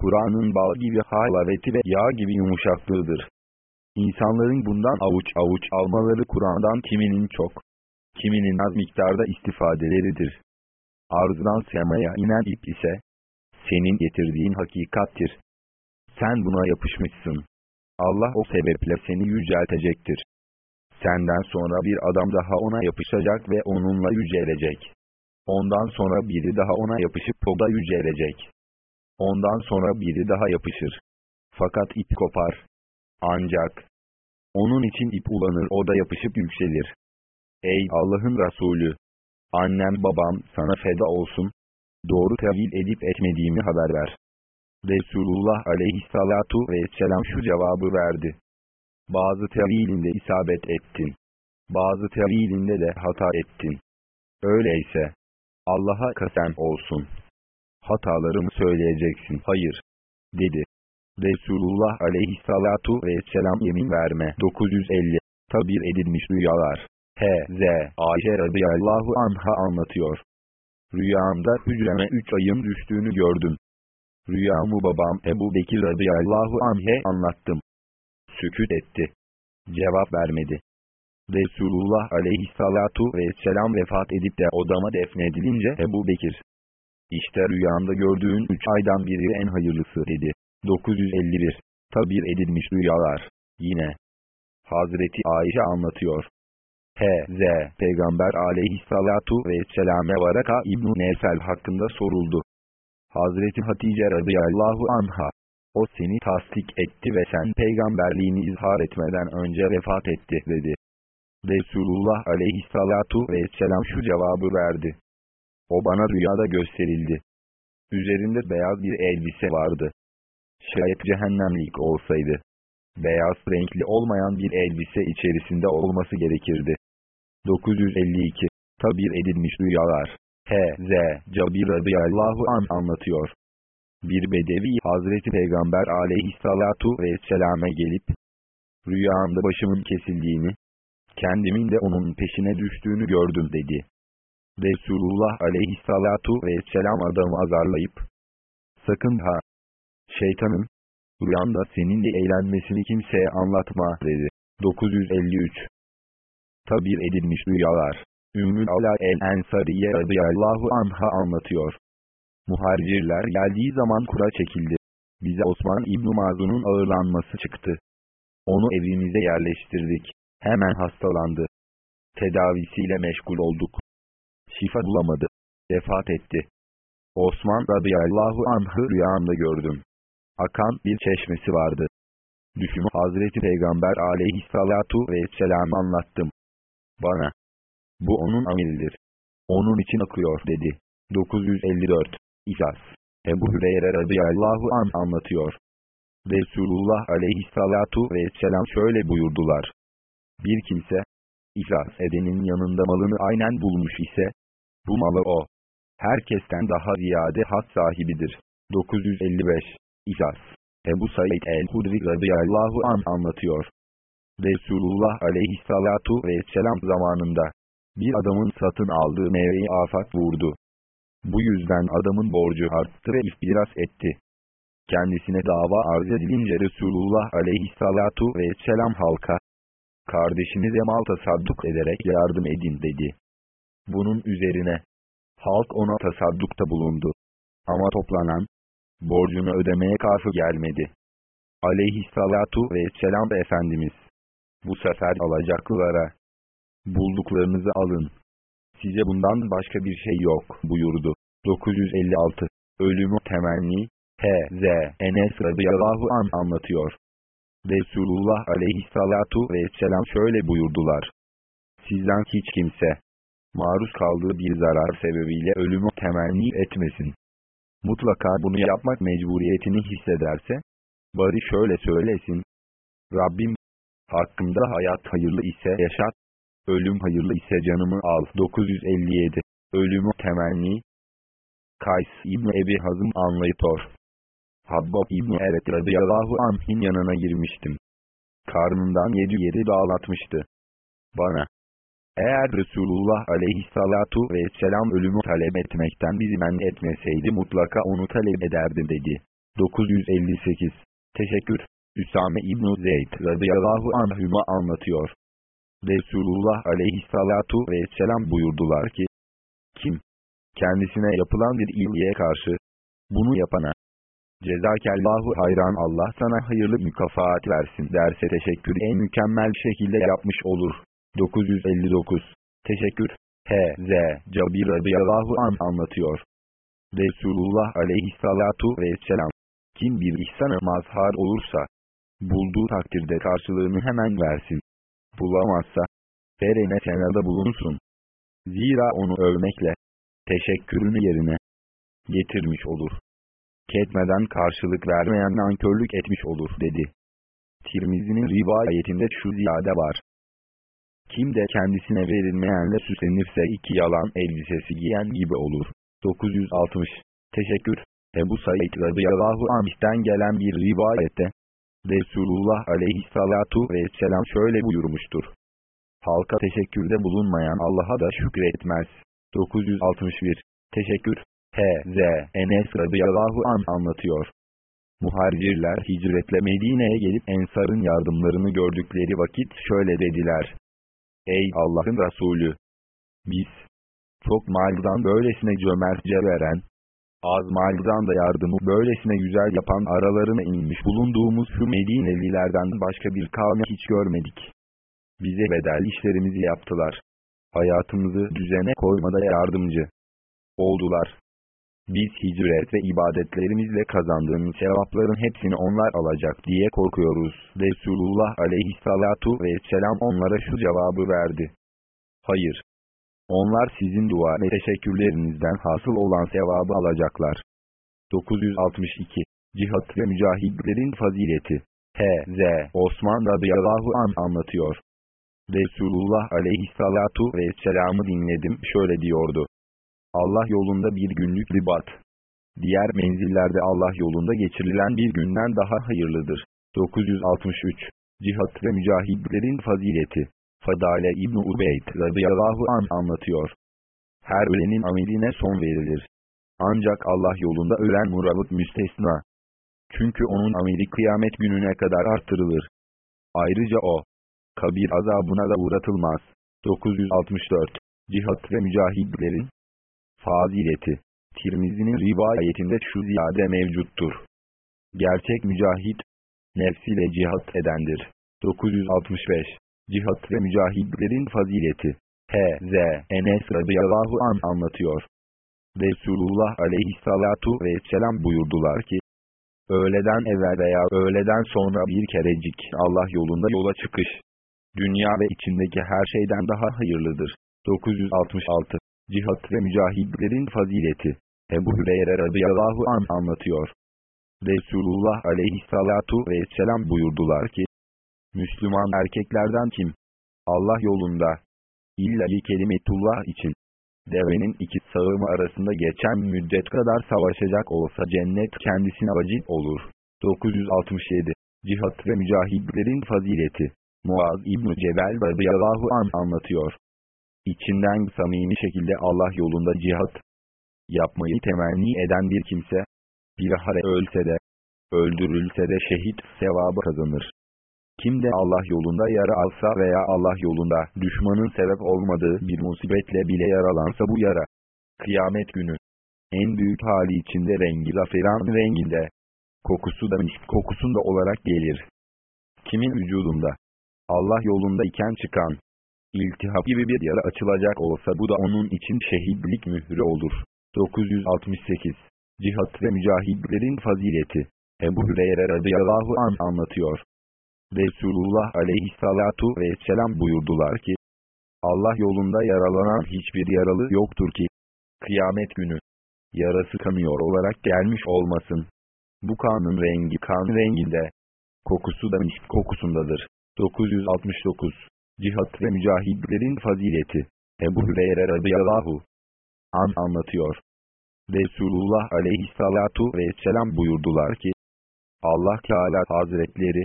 Kur'an'ın bal gibi halaveti ve yağ gibi yumuşaklığıdır. İnsanların bundan avuç avuç almaları Kur'an'dan kiminin çok, kiminin az miktarda istifadeleridir. Arzdan semaya inen ip ise, senin getirdiğin hakikattir. Sen buna yapışmışsın. Allah o sebeple seni yüceltecektir. Senden sonra bir adam daha ona yapışacak ve onunla yücelecek. Ondan sonra biri daha ona yapışıp o da yücelecek. Ondan sonra biri daha yapışır. Fakat ip kopar. Ancak onun için ip ulanır o da yapışıp yükselir. Ey Allah'ın Resulü! Annem babam sana feda olsun. Doğru tevil edip etmediğimi haber ver. Resulullah aleyhissalatu vesselam şu cevabı verdi. Bazı tevilinde isabet ettin. Bazı tevilinde de hata ettin. Öyleyse, Allah'a kasem olsun. Hatalarımı söyleyeceksin. Hayır. Dedi. Resulullah aleyhissalatu vesselam yemin verme. 950. Tabir edilmiş rüyalar. H.Z. Ayşe radıyallahu anha anlatıyor. Rüyamda hücreme üç ayın düştüğünü gördüm. Rüyamı babam Ebu Bekir radıyallahu anh'e anlattım. Süküt etti. Cevap vermedi. Resulullah aleyhissalatu vesselam vefat edip de odama defnedilince Ebu Bekir. İşte rüyamda gördüğün üç aydan biri en hayırlısı dedi. 951. Tabir edilmiş rüyalar. Yine. Hazreti Ayşe anlatıyor. H.Z. Peygamber aleyhissalatu vesselame Varaka İbn-i Nefel hakkında soruldu. Hazreti Hatice radıyallahu anha. O seni tasdik etti ve sen peygamberliğini izhar etmeden önce vefat etti dedi. Resulullah aleyhissalatu vesselam şu cevabı verdi. O bana rüyada gösterildi. Üzerinde beyaz bir elbise vardı. Şayet cehennemlik olsaydı. Beyaz renkli olmayan bir elbise içerisinde olması gerekirdi. 952 Tabir edilmiş rüyalar H.Z. Cabir radıyallahu an anlatıyor. Bir bedevi Hazreti Peygamber aleyhissalatu vesselame gelip, rüyamda başımın kesildiğini, kendimin de onun peşine düştüğünü gördüm dedi. Resulullah aleyhissalatu vesselam adamı azarlayıp, sakın ha, şeytanın, rüyanda seninle eğlenmesini kimseye anlatma dedi. 953 Tabir edilmiş rüyalar Ümmül Ala el-Ensariye radıyallahu anha anlatıyor. Muharcirler geldiği zaman kura çekildi. Bize Osman İbn Mazun'un ağırlanması çıktı. Onu evimize yerleştirdik. Hemen hastalandı. Tedavisiyle meşgul olduk. Şifa bulamadı. Vefat etti. Osman radıyallahu anh'ı rüyamda gördüm. Akan bir çeşmesi vardı. Düşümü Hazreti Peygamber aleyhissalatu vesselam anlattım. Bana. Bu onun amelidir. Onun için akıyor dedi. 954 İhlas Ebu Hüreyre radıyallahu an anlatıyor. Resulullah aleyhissalatu vesselam şöyle buyurdular. Bir kimse, iflas edenin yanında malını aynen bulmuş ise, bu malı o. Herkesten daha ziyade has sahibidir. 955 İhlas Ebu Said el-Hudri radıyallahu an anlatıyor. Resulullah aleyhissalatu vesselam zamanında, bir adamın satın aldığı meyveyi afat vurdu. Bu yüzden adamın borcu arttı ve iftiras etti. Kendisine dava arz edilince Resulullah aleyhissalatu vesselam halka, kardeşinize mal tasadduk ederek yardım edin dedi. Bunun üzerine, halk ona tasaddukta bulundu. Ama toplanan, borcunu ödemeye karşı gelmedi. Aleyhissalatu vesselam Efendimiz, bu sefer alacaklılara, bulduklarınızı alın. Size bundan başka bir şey yok buyurdu. 956 Ölümü temenni H.Z. Enes radıyallahu an anlatıyor. Resulullah aleyhissalatu vesselam şöyle buyurdular. Sizden hiç kimse, maruz kaldığı bir zarar sebebiyle ölümü temenni etmesin. Mutlaka bunu yapmak mecburiyetini hissederse, bari şöyle söylesin. Rabbim, hakkımda hayat hayırlı ise yaşat, ölüm hayırlı ise canımı al. 957 Ölümü temenni Kays İbni Ebi Hazım anlayıtor. Habbab İbni Eret radıyallahu anh'in yanına girmiştim. Karnından yedi yeri dağlatmıştı. Bana, eğer Resulullah aleyhissalatu vesselam ölümü talep etmekten bizi men etmeseydi mutlaka onu talep ederdi dedi. 958 Teşekkür Üsame İbn Zeyd radıyallahu anhüma anlatıyor. Resulullah aleyhissalatu vesselam buyurdular ki, kim, kendisine yapılan bir iyiliğe karşı, bunu yapana, cezakallahu hayran Allah sana hayırlı mükafat versin derse teşekkür en mükemmel şekilde yapmış olur. 959 Teşekkür H.Z. Cabir radıyallahu an anlatıyor. Resulullah aleyhissalatu vesselam, kim bir ihsana mazhar olursa, bulduğu takdirde karşılığını hemen versin. Bulamazsa, verene senada bulunsun. Zira onu övmekle, teşekkürünü yerine getirmiş olur. Ketmeden karşılık vermeyen nankörlük etmiş olur dedi. Tirmizi'nin rivayetinde şu ziyade var. Kim de kendisine verilmeyenle süslenirse iki yalan elbisesi giyen gibi olur. 960 Teşekkür Ebu Said radıyallahu anh'ten gelen bir rivayette Resulullah aleyhissalatu vesselam şöyle buyurmuştur. Halka teşekkürde bulunmayan Allah'a da şükretmez. 961 Teşekkür H.Z. Enes radıyallahu an anlatıyor. Muharcirler hicretle Medine'ye gelip Ensar'ın yardımlarını gördükleri vakit şöyle dediler. Ey Allah'ın Resulü! Biz, çok maldan böylesine cömertce veren, az maldan da yardımı böylesine güzel yapan aralarına inmiş bulunduğumuz şu Medinelilerden başka bir kavmi hiç görmedik. Bize bedel işlerimizi yaptılar. Hayatımızı düzene koymada yardımcı oldular. Biz hicret ve ibadetlerimizle kazandığımız sevapların hepsini onlar alacak diye korkuyoruz. Resulullah aleyhissalatu vesselam onlara şu cevabı verdi. Hayır. Onlar sizin dua ve teşekkürlerinizden hasıl olan sevabı alacaklar. 962 Cihat ve Mücahidlerin Fazileti H.Z. Osman radıyallahu an anlatıyor. Resulullah aleyhissalatu vesselam'ı dinledim şöyle diyordu. Allah yolunda bir günlük ribat. Diğer menzillerde Allah yolunda geçirilen bir günden daha hayırlıdır. 963 Cihat ve Mücahidlerin Fazileti Fadale İbn-i Ubeyd radıyallahu an anlatıyor. Her ölenin ameline son verilir. Ancak Allah yolunda ölen murabıt müstesna. Çünkü onun ameli kıyamet gününe kadar arttırılır. Ayrıca o, kabir azabına da uğratılmaz. 964 Cihat ve Mücahidlerin Fazileti Tirmizi'nin rivayetinde şu ziyade mevcuttur. Gerçek mücahit, nefsiyle cihat edendir. 965 Cihat ve mücahidlerin fazileti H.Z. Enes radıyallahu an anlatıyor. Resulullah aleyhissalatu vesselam buyurdular ki, Öğleden evvel veya öğleden sonra bir kerecik Allah yolunda yola çıkış, dünya ve içindeki her şeyden daha hayırlıdır. 966 Cihat ve mücahidlerin fazileti Ebu Hüreyre radıyallahu an anlatıyor. Resulullah aleyhissalatu vesselam buyurdular ki, Müslüman erkeklerden kim? Allah yolunda, illa kelimetullah için, devenin iki sağımı arasında geçen müddet kadar savaşacak olsa cennet kendisine vacip olur. 967 Cihat ve Mücahidlerin Fazileti Muaz İbn-i Cebel radıyallahu an anlatıyor. İçinden samimi şekilde Allah yolunda cihat yapmayı temenni eden bir kimse, bir hare ölse de, öldürülse de şehit sevabı kazanır. Kim de Allah yolunda yara alsa veya Allah yolunda düşmanın sebep olmadığı bir musibetle bile yaralansa bu yara, kıyamet günü, en büyük hali içinde rengi zaferan renginde, kokusu da misk kokusunda olarak gelir. Kimin vücudunda, Allah yolunda iken çıkan, iltihap gibi bir yara açılacak olsa bu da onun için şehitlik mührü olur. 968 Cihat ve Mücahidlerin Fazileti Ebu Hüreyre radıyallahu an anlatıyor. Resulullah aleyhissalatu vesselam buyurdular ki, Allah yolunda yaralanan hiçbir yaralı yoktur ki, kıyamet günü, yarası kanıyor olarak gelmiş olmasın. Bu kanın rengi kan renginde, kokusu da misk kokusundadır. 969 Cihat ve Mücahidlerin Fazileti Ebu Hüreyre radıyallahu an anlatıyor. Resulullah aleyhissalatu vesselam buyurdular ki, Allah Teala Hazretleri,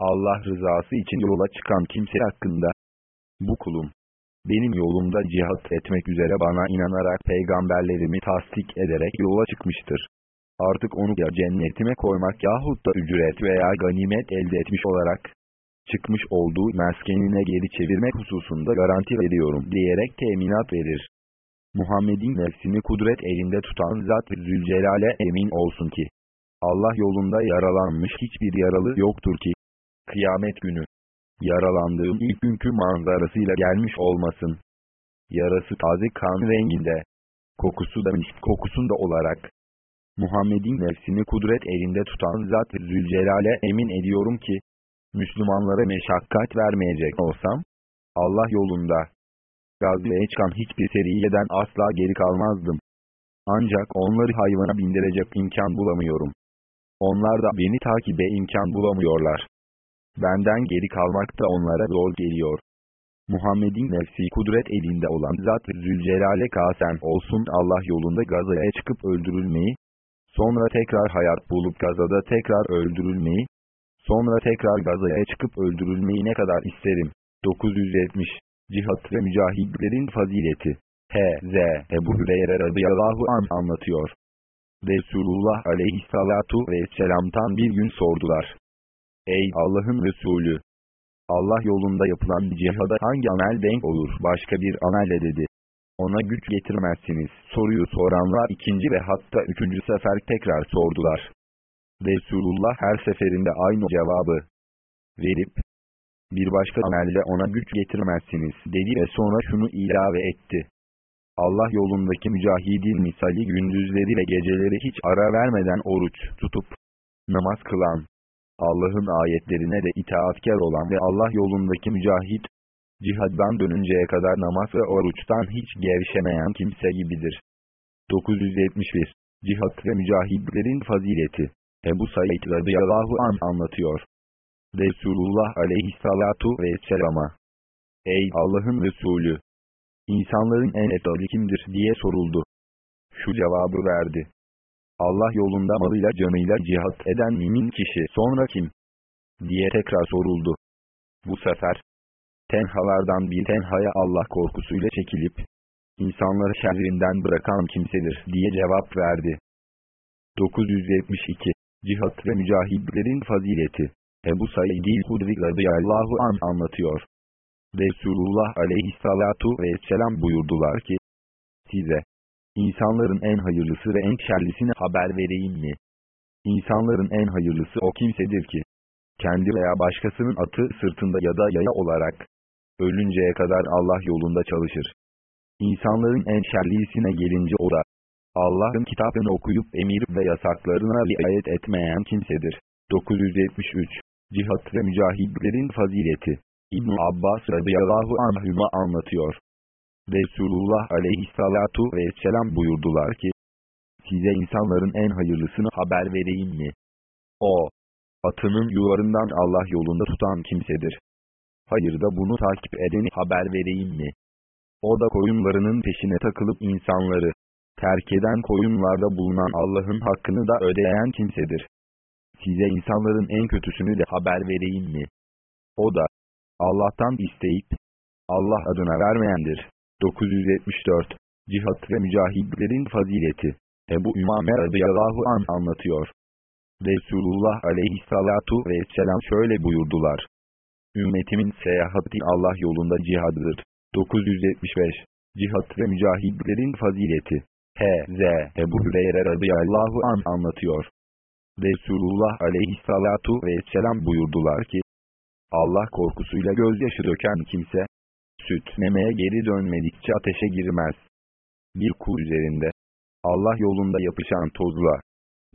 Allah rızası için yola çıkan kimse hakkında, bu kulum, benim yolumda cihat etmek üzere bana inanarak peygamberlerimi tasdik ederek yola çıkmıştır. Artık onu ya cennetime koymak yahut da ücret veya ganimet elde etmiş olarak, çıkmış olduğu meskenine geri çevirmek hususunda garanti veriyorum diyerek teminat verir. Muhammed'in nefsini kudret elinde tutan Zat Zülcelal'e emin olsun ki, Allah yolunda yaralanmış hiçbir yaralı yoktur ki, kıyamet günü, yaralandığım ilk günkü manzarasıyla gelmiş olmasın. Yarası taze kan renginde, kokusu da misk kokusunda olarak, Muhammed'in nefsini kudret elinde tutan Zat Zülcelal'e emin ediyorum ki, Müslümanlara meşakkat vermeyecek olsam, Allah yolunda, gazveye çıkan hiçbir seriyeden asla geri kalmazdım. Ancak onları hayvana bindirecek imkan bulamıyorum. Onlar da beni takibe imkan bulamıyorlar. Benden geri kalmak da onlara zor geliyor. Muhammed'in nefsi kudret elinde olan Zat Zülcelal'e kasen olsun Allah yolunda gazaya çıkıp öldürülmeyi, sonra tekrar hayat bulup gazada tekrar öldürülmeyi, sonra tekrar gazaya çıkıp öldürülmeyi ne kadar isterim. 970 Cihat ve mücahidlerin fazileti. H.Z. Ebu Hüreyre radıyallahu an anlatıyor. Resulullah aleyhissalatu vesselam'tan bir gün sordular. Ey Allah'ın Resulü! Allah yolunda yapılan cihada hangi amel denk olur başka bir amelle dedi. Ona güç getirmezsiniz. Soruyu soranlar ikinci ve hatta üçüncü sefer tekrar sordular. Resulullah her seferinde aynı cevabı verip, bir başka amelle ona güç getirmezsiniz dedi ve sonra şunu ilave etti. Allah yolundaki mücahidin misali gündüzleri ve geceleri hiç ara vermeden oruç tutup, namaz kılan, Allah'ın ayetlerine de itaatkar olan ve Allah yolundaki mücahit, cihaddan dönünceye kadar namaz ve oruçtan hiç gevşemeyen kimse gibidir. 971 Cihat ve mücahidlerin fazileti Ebu Said radıyallahu an anlatıyor. Resulullah aleyhissalatu vesselama Ey Allah'ın Resulü! İnsanların en efdali kimdir diye soruldu. Şu cevabı verdi. Allah yolunda malıyla canıyla cihat eden mümin kişi sonra kim? diye tekrar soruldu. Bu sefer, tenhalardan bir tenhaya Allah korkusuyla çekilip, insanları şerrinden bırakan kimsedir diye cevap verdi. 972 Cihat ve mücahidlerin fazileti Ebu Said-i Hudri radıyallahu an anlatıyor. Resulullah aleyhissalatu vesselam buyurdular ki, size, insanların en hayırlısı ve en şerlisine haber vereyim mi? İnsanların en hayırlısı o kimsedir ki, kendi veya başkasının atı sırtında ya da yaya olarak, ölünceye kadar Allah yolunda çalışır. İnsanların en şerlisine gelince o da, Allah'ın kitabını okuyup emir ve yasaklarına riayet etmeyen kimsedir. 973 Cihat ve mücahidlerin fazileti İbn Abbas radıyallahu anhüma anlatıyor. Resulullah aleyhissalatu vesselam buyurdular ki, size insanların en hayırlısını haber vereyim mi? O, atının yuvarından Allah yolunda tutan kimsedir. Hayırda bunu takip edeni haber vereyim mi? O da koyunlarının peşine takılıp insanları, terk eden koyunlarda bulunan Allah'ın hakkını da ödeyen kimsedir. Size insanların en kötüsünü de haber vereyim mi? O da, Allah'tan isteyip, Allah adına vermeyendir. 974 Cihat ve mücahidlerin fazileti Ebu Ümame radıyallahu an anlatıyor. Resulullah aleyhissalatu vesselam şöyle buyurdular. Ümmetimin seyahati Allah yolunda cihadıdır. 975 Cihat ve mücahidlerin fazileti H.Z. Ebu Hüreyre radıyallahu an anlatıyor. Resulullah aleyhissalatu vesselam buyurdular ki, Allah korkusuyla gözyaşı döken kimse, süt memeye geri dönmedikçe ateşe girmez. Bir kul üzerinde, Allah yolunda yapışan tozla,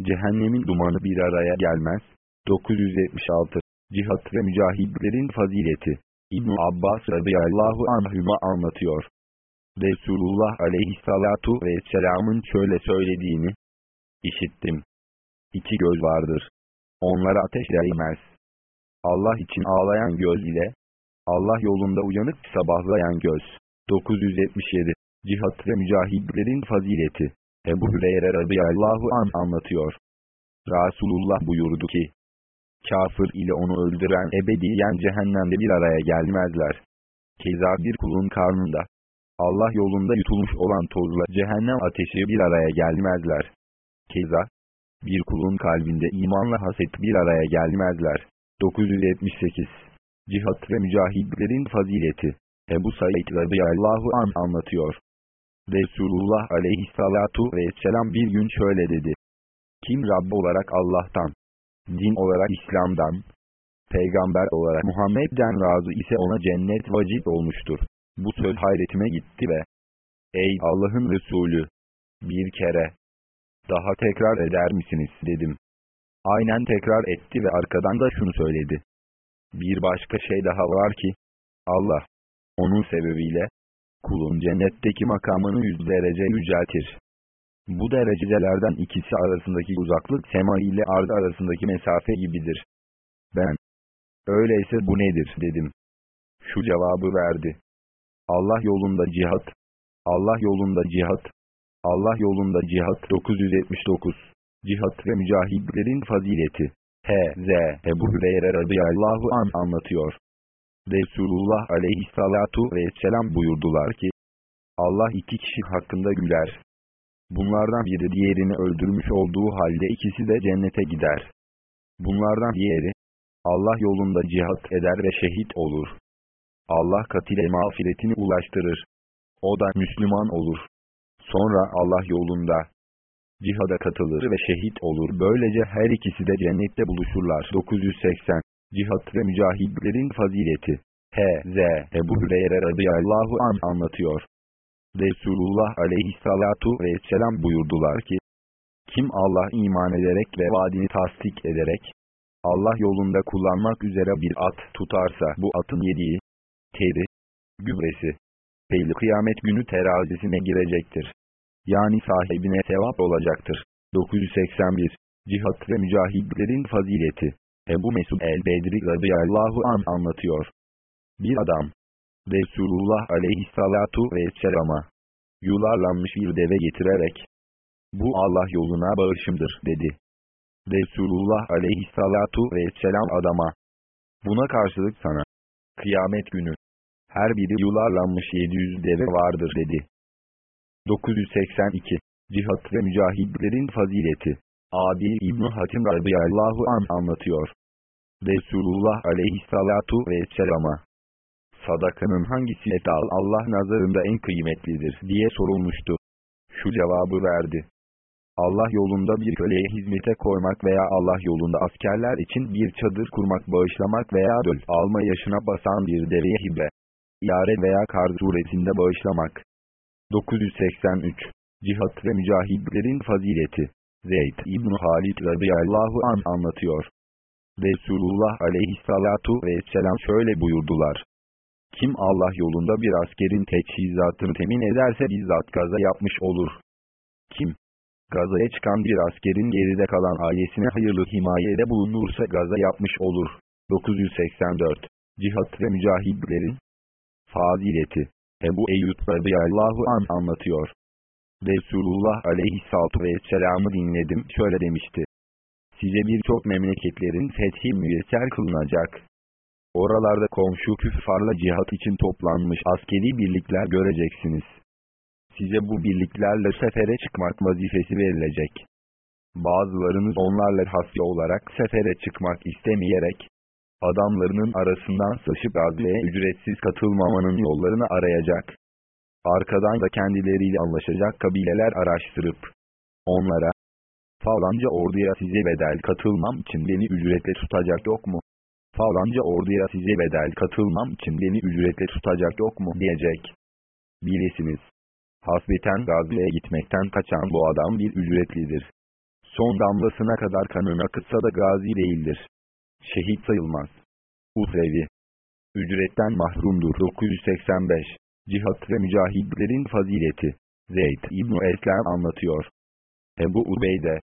cehennemin dumanı bir araya gelmez. 976 Cihat ve mücahidlerin fazileti İbn Abbas radıyallahu anhüma anlatıyor. Resulullah aleyhissalatu vesselamın şöyle söylediğini işittim. İki göz vardır. Onlara ateş değmez. Allah için ağlayan göz ile Allah yolunda uyanık sabahlayan göz. 977 Cihat ve mücahidlerin fazileti Ebu Hüreyre radıyallahu an anlatıyor. Resulullah buyurdu ki, Kafir ile onu öldüren ebediyen cehennemde bir araya gelmezler. Keza bir kulun karnında, Allah yolunda yutulmuş olan tozla cehennem ateşi bir araya gelmezler. Keza, bir kulun kalbinde imanla haset bir araya gelmezler. 978 Cihat ve mücahidlerin fazileti Ebu Said radıyallahu an anlatıyor. Resulullah aleyhissalatu vesselam bir gün şöyle dedi. Kim Rabb olarak Allah'tan, din olarak İslam'dan, peygamber olarak Muhammed'den razı ise ona cennet vacip olmuştur. Bu söz hayretime gitti ve, ey Allah'ın Resulü, bir kere, daha tekrar eder misiniz dedim. Aynen tekrar etti ve arkadan da şunu söyledi. Bir başka şey daha var ki, Allah, onun sebebiyle, kulun cennetteki makamını yüz derece yüceltir. Bu derecelerden ikisi arasındaki uzaklık sema ile arz arasındaki mesafe gibidir. Ben, öyleyse bu nedir dedim. Şu cevabı verdi. Allah yolunda cihat. Allah yolunda cihat. Allah yolunda cihat 979. Cihat ve mücahidlerin fazileti. H.Z. Ebu Hüreyre radıyallahu an anlatıyor. Resulullah aleyhissalatu vesselam buyurdular ki, Allah iki kişi hakkında güler. Bunlardan biri diğerini öldürmüş olduğu halde ikisi de cennete gider. Bunlardan diğeri, Allah yolunda cihat eder ve şehit olur. Allah katile mağfiretini ulaştırır. O da Müslüman olur. Sonra Allah yolunda cihada katılır ve şehit olur. Böylece her ikisi de cennette buluşurlar. 980 Cihat ve mücahidlerin fazileti H.Z. Ebu Hüreyre radıyallahu an anlatıyor. Resulullah aleyhissalatu vesselam buyurdular ki, Kim Allah iman ederek ve vaadini tasdik ederek, Allah yolunda kullanmak üzere bir at tutarsa bu atın yediği, teri, gübresi, peyli kıyamet günü terazisine girecektir. Yani sahibine sevap olacaktır. 981 Cihat ve mücahidlerin fazileti Ebu Mesud el-Bedri radıyallahu an anlatıyor. Bir adam, Resulullah aleyhissalatu vesselama, yularlanmış bir deve getirerek, bu Allah yoluna bağışımdır dedi. Resulullah aleyhissalatu vesselam adama, buna karşılık sana, kıyamet günü, her biri yularlanmış 700 deve vardır dedi. 982 Cihat ve Mücahidlerin Fazileti Adil İbn Hatim radıyallahu an anlatıyor. Resulullah aleyhissalatu vesselama Sadakanın hangisi etal Allah nazarında en kıymetlidir diye sorulmuştu. Şu cevabı verdi. Allah yolunda bir köleye hizmete koymak veya Allah yolunda askerler için bir çadır kurmak bağışlamak veya döl alma yaşına basan bir deveye hibe, iare veya kar suretinde bağışlamak. 983 Cihat ve Mücahidlerin Fazileti Zeyd İbn Halid radıyallahu an anlatıyor. Resulullah aleyhissalatu vesselam şöyle buyurdular. Kim Allah yolunda bir askerin teçhizatını temin ederse bizzat gaza yapmış olur. Kim? Gazaya çıkan bir askerin geride kalan ailesine hayırlı himayede bulunursa gaza yapmış olur. 984 Cihat ve Mücahidlerin Fazileti Ebu Eyyub radıyallahu an anlatıyor. Resulullah aleyhissalatu vesselam'ı dinledim şöyle demişti. Size birçok memleketlerin fethi müyesser kılınacak. Oralarda komşu küffarla cihat için toplanmış askeri birlikler göreceksiniz. Size bu birliklerle sefere çıkmak vazifesi verilecek. Bazılarınız onlarla hasya olarak sefere çıkmak istemeyerek, adamlarının arasından saçıp adliye ücretsiz katılmamanın yollarını arayacak. Arkadan da kendileriyle anlaşacak kabileler araştırıp, onlara, falanca orduya size bedel katılmam için beni ücretle tutacak yok mu? Falanca orduya size bedel katılmam için beni ücretle tutacak yok mu diyecek. Bilesiniz. Hasbeten gazveye gitmekten kaçan bu adam bir ücretlidir. Son damlasına kadar kanına kıtsa da gazi değildir. Şehit sayılmaz. Uhrevi. Ücretten mahrumdur. 985. Cihat ve mücahidlerin fazileti. Zeyd İbn Eslem anlatıyor. Ebu Ubeyde,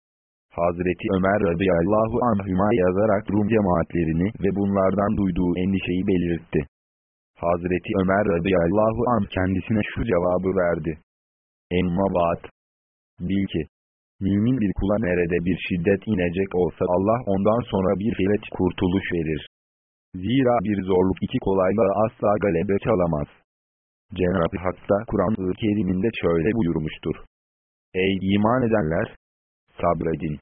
Hazreti Ömer radıyallahu anhüma yazarak Rum cemaatlerini ve bunlardan duyduğu endişeyi belirtti. Hazreti Ömer radıyallahu anh kendisine şu cevabı verdi. Emma vaat. Bil ki, mümin bir kula nerede bir şiddet inecek olsa Allah ondan sonra bir filet kurtuluş verir. Zira bir zorluk iki kolaylığa asla galebe çalamaz. Cenab-ı Hak da Kur'an-ı Kerim'inde şöyle buyurmuştur. Ey iman edenler! Sabredin.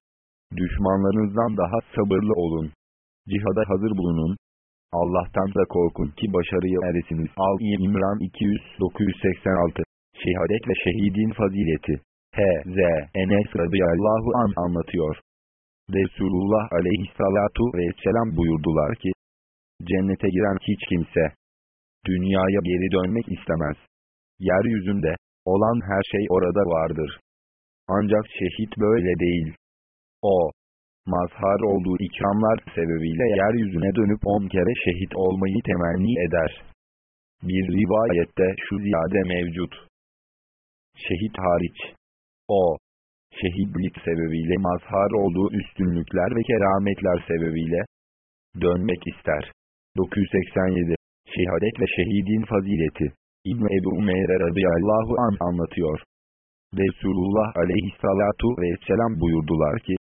Düşmanlarınızdan daha sabırlı olun. Cihada hazır bulunun. Allah'tan da korkun ki başarıya eresiniz. Al-i İmran 200 986 Şehadet ve şehidin fazileti H.Z. Enes radıyallahu an anlatıyor. Resulullah aleyhissalatu vesselam buyurdular ki, Cennete giren hiç kimse, dünyaya geri dönmek istemez. Yeryüzünde, olan her şey orada vardır. Ancak şehit böyle değil. O, mazhar olduğu ikramlar sebebiyle yeryüzüne dönüp on kere şehit olmayı temenni eder. Bir rivayette şu ziyade mevcut. Şehit hariç. O, şehitlik sebebiyle mazhar olduğu üstünlükler ve kerametler sebebiyle dönmek ister. 987 Şehadet ve şehidin fazileti İbn Ebu Umeyre radıyallahu an anlatıyor. Resulullah aleyhissalatu vesselam buyurdular ki,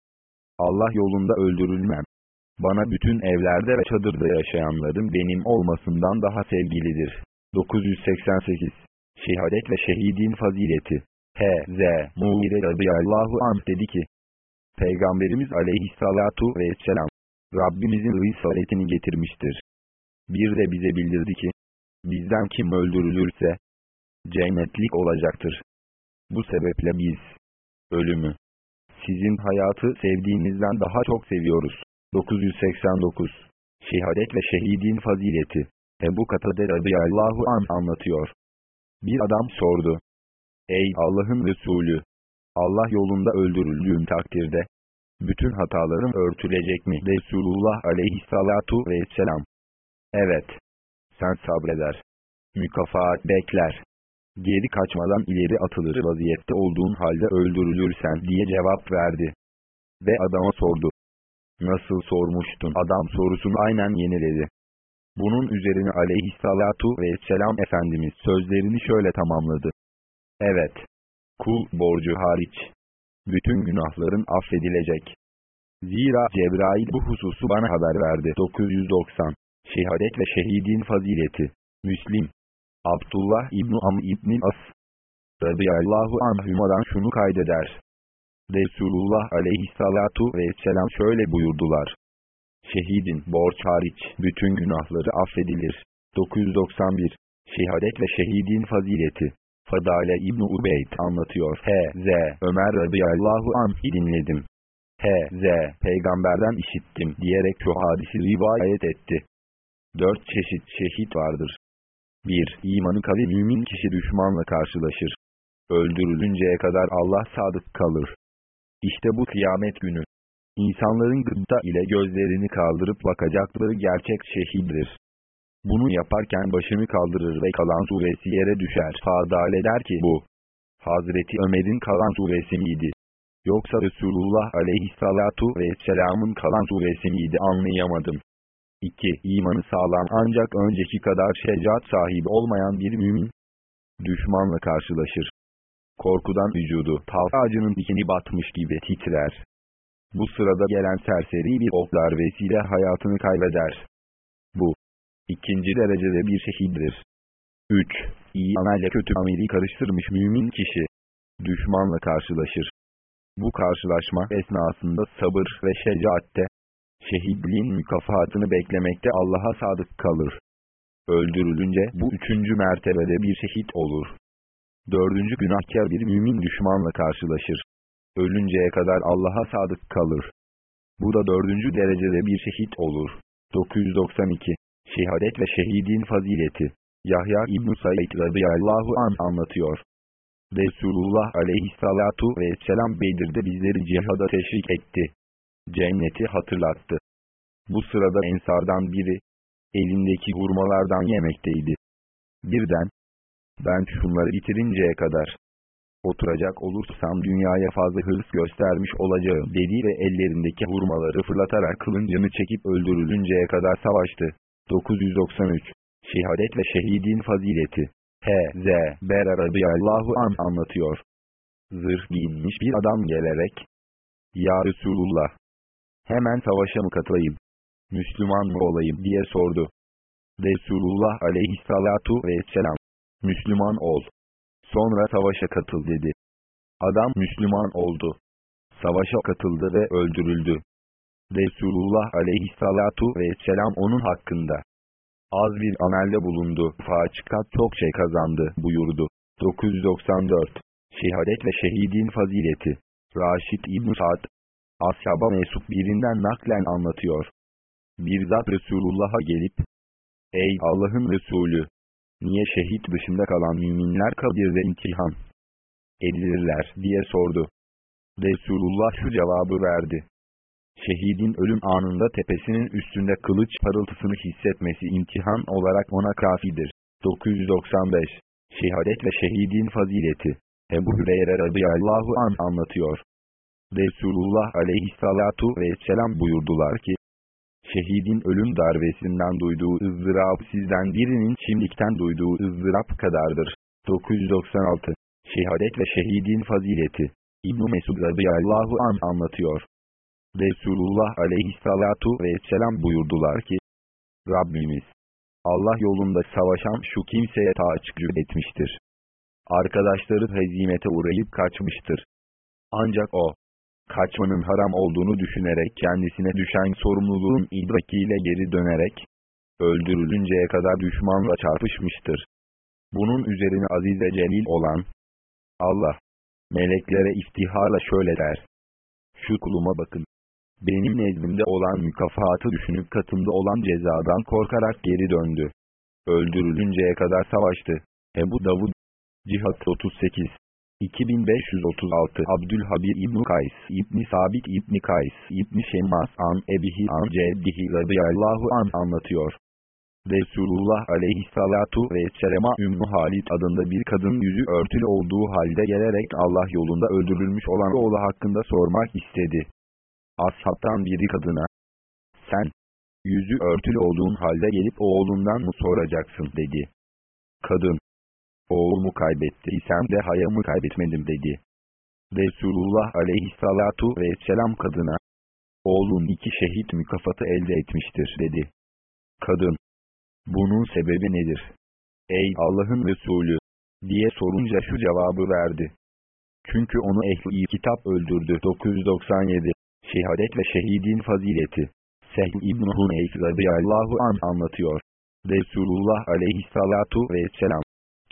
Allah yolunda öldürülmem. bana bütün evlerde ve çadırda yaşayanların benim olmasından daha sevgilidir. 988 Şehadet ve şehidin fazileti H.Z. Muğire radıyallahu anh dedi ki, Peygamberimiz aleyhissalatu vesselam, Rabbimizin risaletini getirmiştir. Bir de bize bildirdi ki, bizden kim öldürülürse, cennetlik olacaktır. Bu sebeple biz, ölümü, sizin hayatı sevdiğinizden daha çok seviyoruz. 989 Şehadet ve şehidin fazileti Ebu Katade radıyallahu an anlatıyor. Bir adam sordu. Ey Allah'ın Resulü! Allah yolunda öldürüldüğüm takdirde, bütün hatalarım örtülecek mi? Resulullah aleyhissalatu vesselam. Evet. Sen sabreder. Mükafat bekler. Geri kaçmadan ileri atılır vaziyette olduğun halde öldürülürsen diye cevap verdi. Ve adama sordu. Nasıl sormuştun? Adam sorusunu aynen yeniledi. Bunun üzerine aleyhissalatu vesselam Efendimiz sözlerini şöyle tamamladı. Evet. Kul borcu hariç. Bütün günahların affedilecek. Zira Cebrail bu hususu bana haber verdi. 990. Şehadet ve şehidin fazileti. Müslim. Abdullah İbni Am İbni As. Radıyallahu anhümadan şunu kaydeder. Resulullah aleyhissalatu vesselam şöyle buyurdular. Şehidin borç hariç bütün günahları affedilir. 991 Şehadet ve şehidin fazileti Fadale İbni Ubeyd anlatıyor. H.Z. Ömer radıyallahu anh'i dinledim. H.Z. Peygamberden işittim diyerek şu hadisi rivayet etti. Dört çeşit şehit vardır. 1. İmanı kavi mümin kişi düşmanla karşılaşır. Öldürülünceye kadar Allah sadık kalır. İşte bu kıyamet günü. İnsanların gıdda ile gözlerini kaldırıp bakacakları gerçek şehittir. Bunu yaparken başını kaldırır ve kalan suresi yere düşer. Fadal eder ki bu, Hazreti Ömer'in kalan suresi miydi? Yoksa Resulullah aleyhissalatu vesselamın kalan suresi miydi anlayamadım. 2. İmanı sağlam ancak önceki kadar şecaat sahibi olmayan bir mümin, düşmanla karşılaşır. Korkudan vücudu tav ağacının dikini batmış gibi titrer. Bu sırada gelen serseri bir oklar vesile hayatını kaybeder. İkinci derecede bir şehittir. 3. İyi amelle kötü ameli karıştırmış mümin kişi, düşmanla karşılaşır. Bu karşılaşma esnasında sabır ve şecaatte, şehitliğin mükafatını beklemekte Allah'a sadık kalır. Öldürülünce bu üçüncü mertebede bir şehit olur. Dördüncü günahkar bir mümin düşmanla karşılaşır. Ölünceye kadar Allah'a sadık kalır. Bu da dördüncü derecede bir şehit olur. 992 Şehadet ve şehidin fazileti Yahya İbn-i Said radıyallahu an anlatıyor. Resulullah aleyhissalatu vesselam Bedir'de bizleri cihada teşvik etti. Cenneti hatırlattı. Bu sırada ensardan biri, elindeki hurmalardan yemekteydi. Birden, ben şunları bitirinceye kadar, oturacak olursam dünyaya fazla hırs göstermiş olacağım dedi ve ellerindeki hurmaları fırlatarak kılıncını çekip öldürülünceye kadar savaştı. 993 Şehadet ve şehidin fazileti H.Z. Bera radıyallahu an anlatıyor. Zırh giyinmiş bir adam gelerek, Ya Resulullah, hemen savaşa mı katılayım, Müslüman mı olayım diye sordu. Resulullah aleyhissalatu vesselam, Müslüman ol. Sonra savaşa katıl dedi. Adam Müslüman oldu. Savaşa katıldı ve öldürüldü. Resulullah aleyhissalatu vesselam onun hakkında az bir amelde bulundu. Façikat çok şey kazandı buyurdu. 994 Şehadet ve şehidin fazileti Raşid İbn Sa'd Ashaba mensup birinden naklen anlatıyor. Bir zat Resulullah'a gelip Ey Allah'ın Resulü! Niye şehit dışında kalan müminler kabirde imtihan edilirler diye sordu. Resulullah şu cevabı verdi. Şehidin ölüm anında tepesinin üstünde kılıç parıltısını hissetmesi imtihan olarak ona kafidir. 995 Şehadet ve şehidin fazileti Ebu Hüreyre radıyallahu an anlatıyor. Resulullah aleyhissalatu vesselam buyurdular ki, Şehidin ölüm darbesinden duyduğu ızdırap sizden birinin şimdikten duyduğu ızdırap kadardır. 996 Şehadet ve şehidin fazileti İbn-i Mesud radıyallahu an anlatıyor. Resulullah aleyhissalatu vesselam buyurdular ki, Rabbimiz, Allah yolunda savaşan şu kimseye taaccüp etmiştir. Arkadaşları hezimete uğrayıp kaçmıştır. Ancak o, kaçmanın haram olduğunu düşünerek kendisine düşen sorumluluğun idrakiyle geri dönerek, öldürülünceye kadar düşmanla çarpışmıştır. Bunun üzerine aziz ve celil olan Allah, meleklere iftiharla şöyle der. Şu kuluma bakın. Benim nezdimde olan mükafatı düşünüp katımda olan cezadan korkarak geri döndü. Öldürülünceye kadar savaştı. Ebu Davud Cihat 38 2536 Abdülhabir İbn Kays İbn Sabit İbn Kays İbn Şemmas an Ebihi an Ceddihi radıyallahu an anlatıyor. Resulullah aleyhissalatu vesselama Ümmü Halid adında bir kadın yüzü örtülü olduğu halde gelerek Allah yolunda öldürülmüş olan oğlu hakkında sormak istedi. Ashabtan biri kadına, sen, yüzü örtülü olduğun halde gelip oğlundan mı soracaksın dedi. Kadın, oğlumu kaybettiysem de hayamı kaybetmedim dedi. Resulullah aleyhissalatu vesselam kadına, oğlun iki şehit mükafatı elde etmiştir dedi. Kadın, bunun sebebi nedir? Ey Allah'ın Resulü! diye sorunca şu cevabı verdi. Çünkü onu ehli kitap öldürdü. 997 Şehadet ve şehidin fazileti Sehl İbn Huneyf radıyallahu an anlatıyor. Resulullah aleyhissalatu vesselam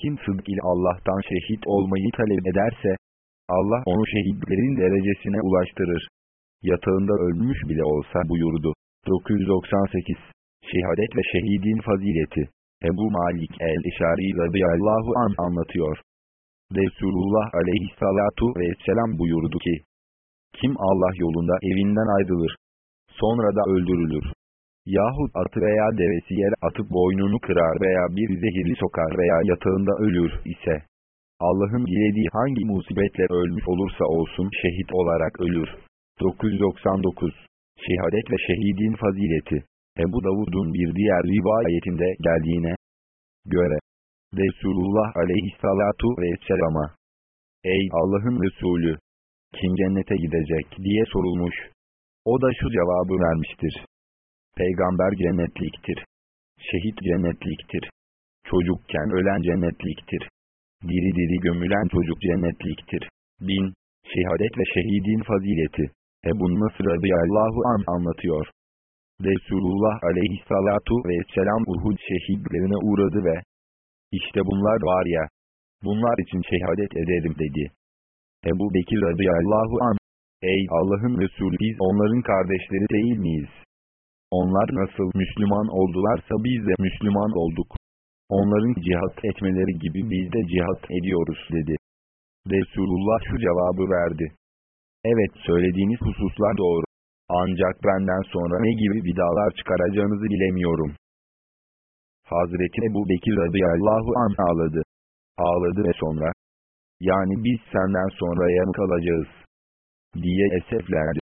kim sıdk ile Allah'tan şehit olmayı talep ederse, Allah onu şehitlerin derecesine ulaştırır. Yatağında ölmüş bile olsa buyurdu. 998 Şehadet ve şehidin fazileti Ebu Malik el-İşari radıyallahu an anlatıyor. Resulullah aleyhissalatu vesselam buyurdu ki, Kim Allah yolunda evinden ayrılır, sonra da öldürülür. Yahut atı veya devesi yere atıp boynunu kırar veya bir zehirli sokar veya yatağında ölür ise, Allah'ın dilediği hangi musibetle ölmüş olursa olsun şehit olarak ölür. 999 Şehadet ve şehidin fazileti Ebu Davud'un bir diğer rivayetinde geldiğine göre Resulullah aleyhissalatu vesselama Ey Allah'ın Resulü! Kim cennete gidecek diye sorulmuş. O da şu cevabı vermiştir. Peygamber cennetliktir. Şehit cennetliktir. Çocukken ölen cennetliktir. Diri diri gömülen çocuk cennetliktir. Bin, şehadet ve şehidin fazileti. Ebu Nasır radıyallahu an anlatıyor. Resulullah aleyhissalatu vesselam Uhud şehitlerine uğradı ve işte bunlar var ya, bunlar için şehadet ederim dedi. Ebu Bekir radıyallahu an, ey Allah'ın Resulü biz onların kardeşleri değil miyiz? Onlar nasıl Müslüman oldularsa biz de Müslüman olduk. Onların cihat etmeleri gibi biz de cihat ediyoruz dedi. Resulullah şu cevabı verdi. Evet söylediğiniz hususlar doğru. Ancak benden sonra ne gibi vidalar çıkaracağınızı bilemiyorum. Hazreti Ebu Bekir radıyallahu an ağladı. Ağladı ve sonra, yani biz senden sonraya mı kalacağız? diye eseflerdi.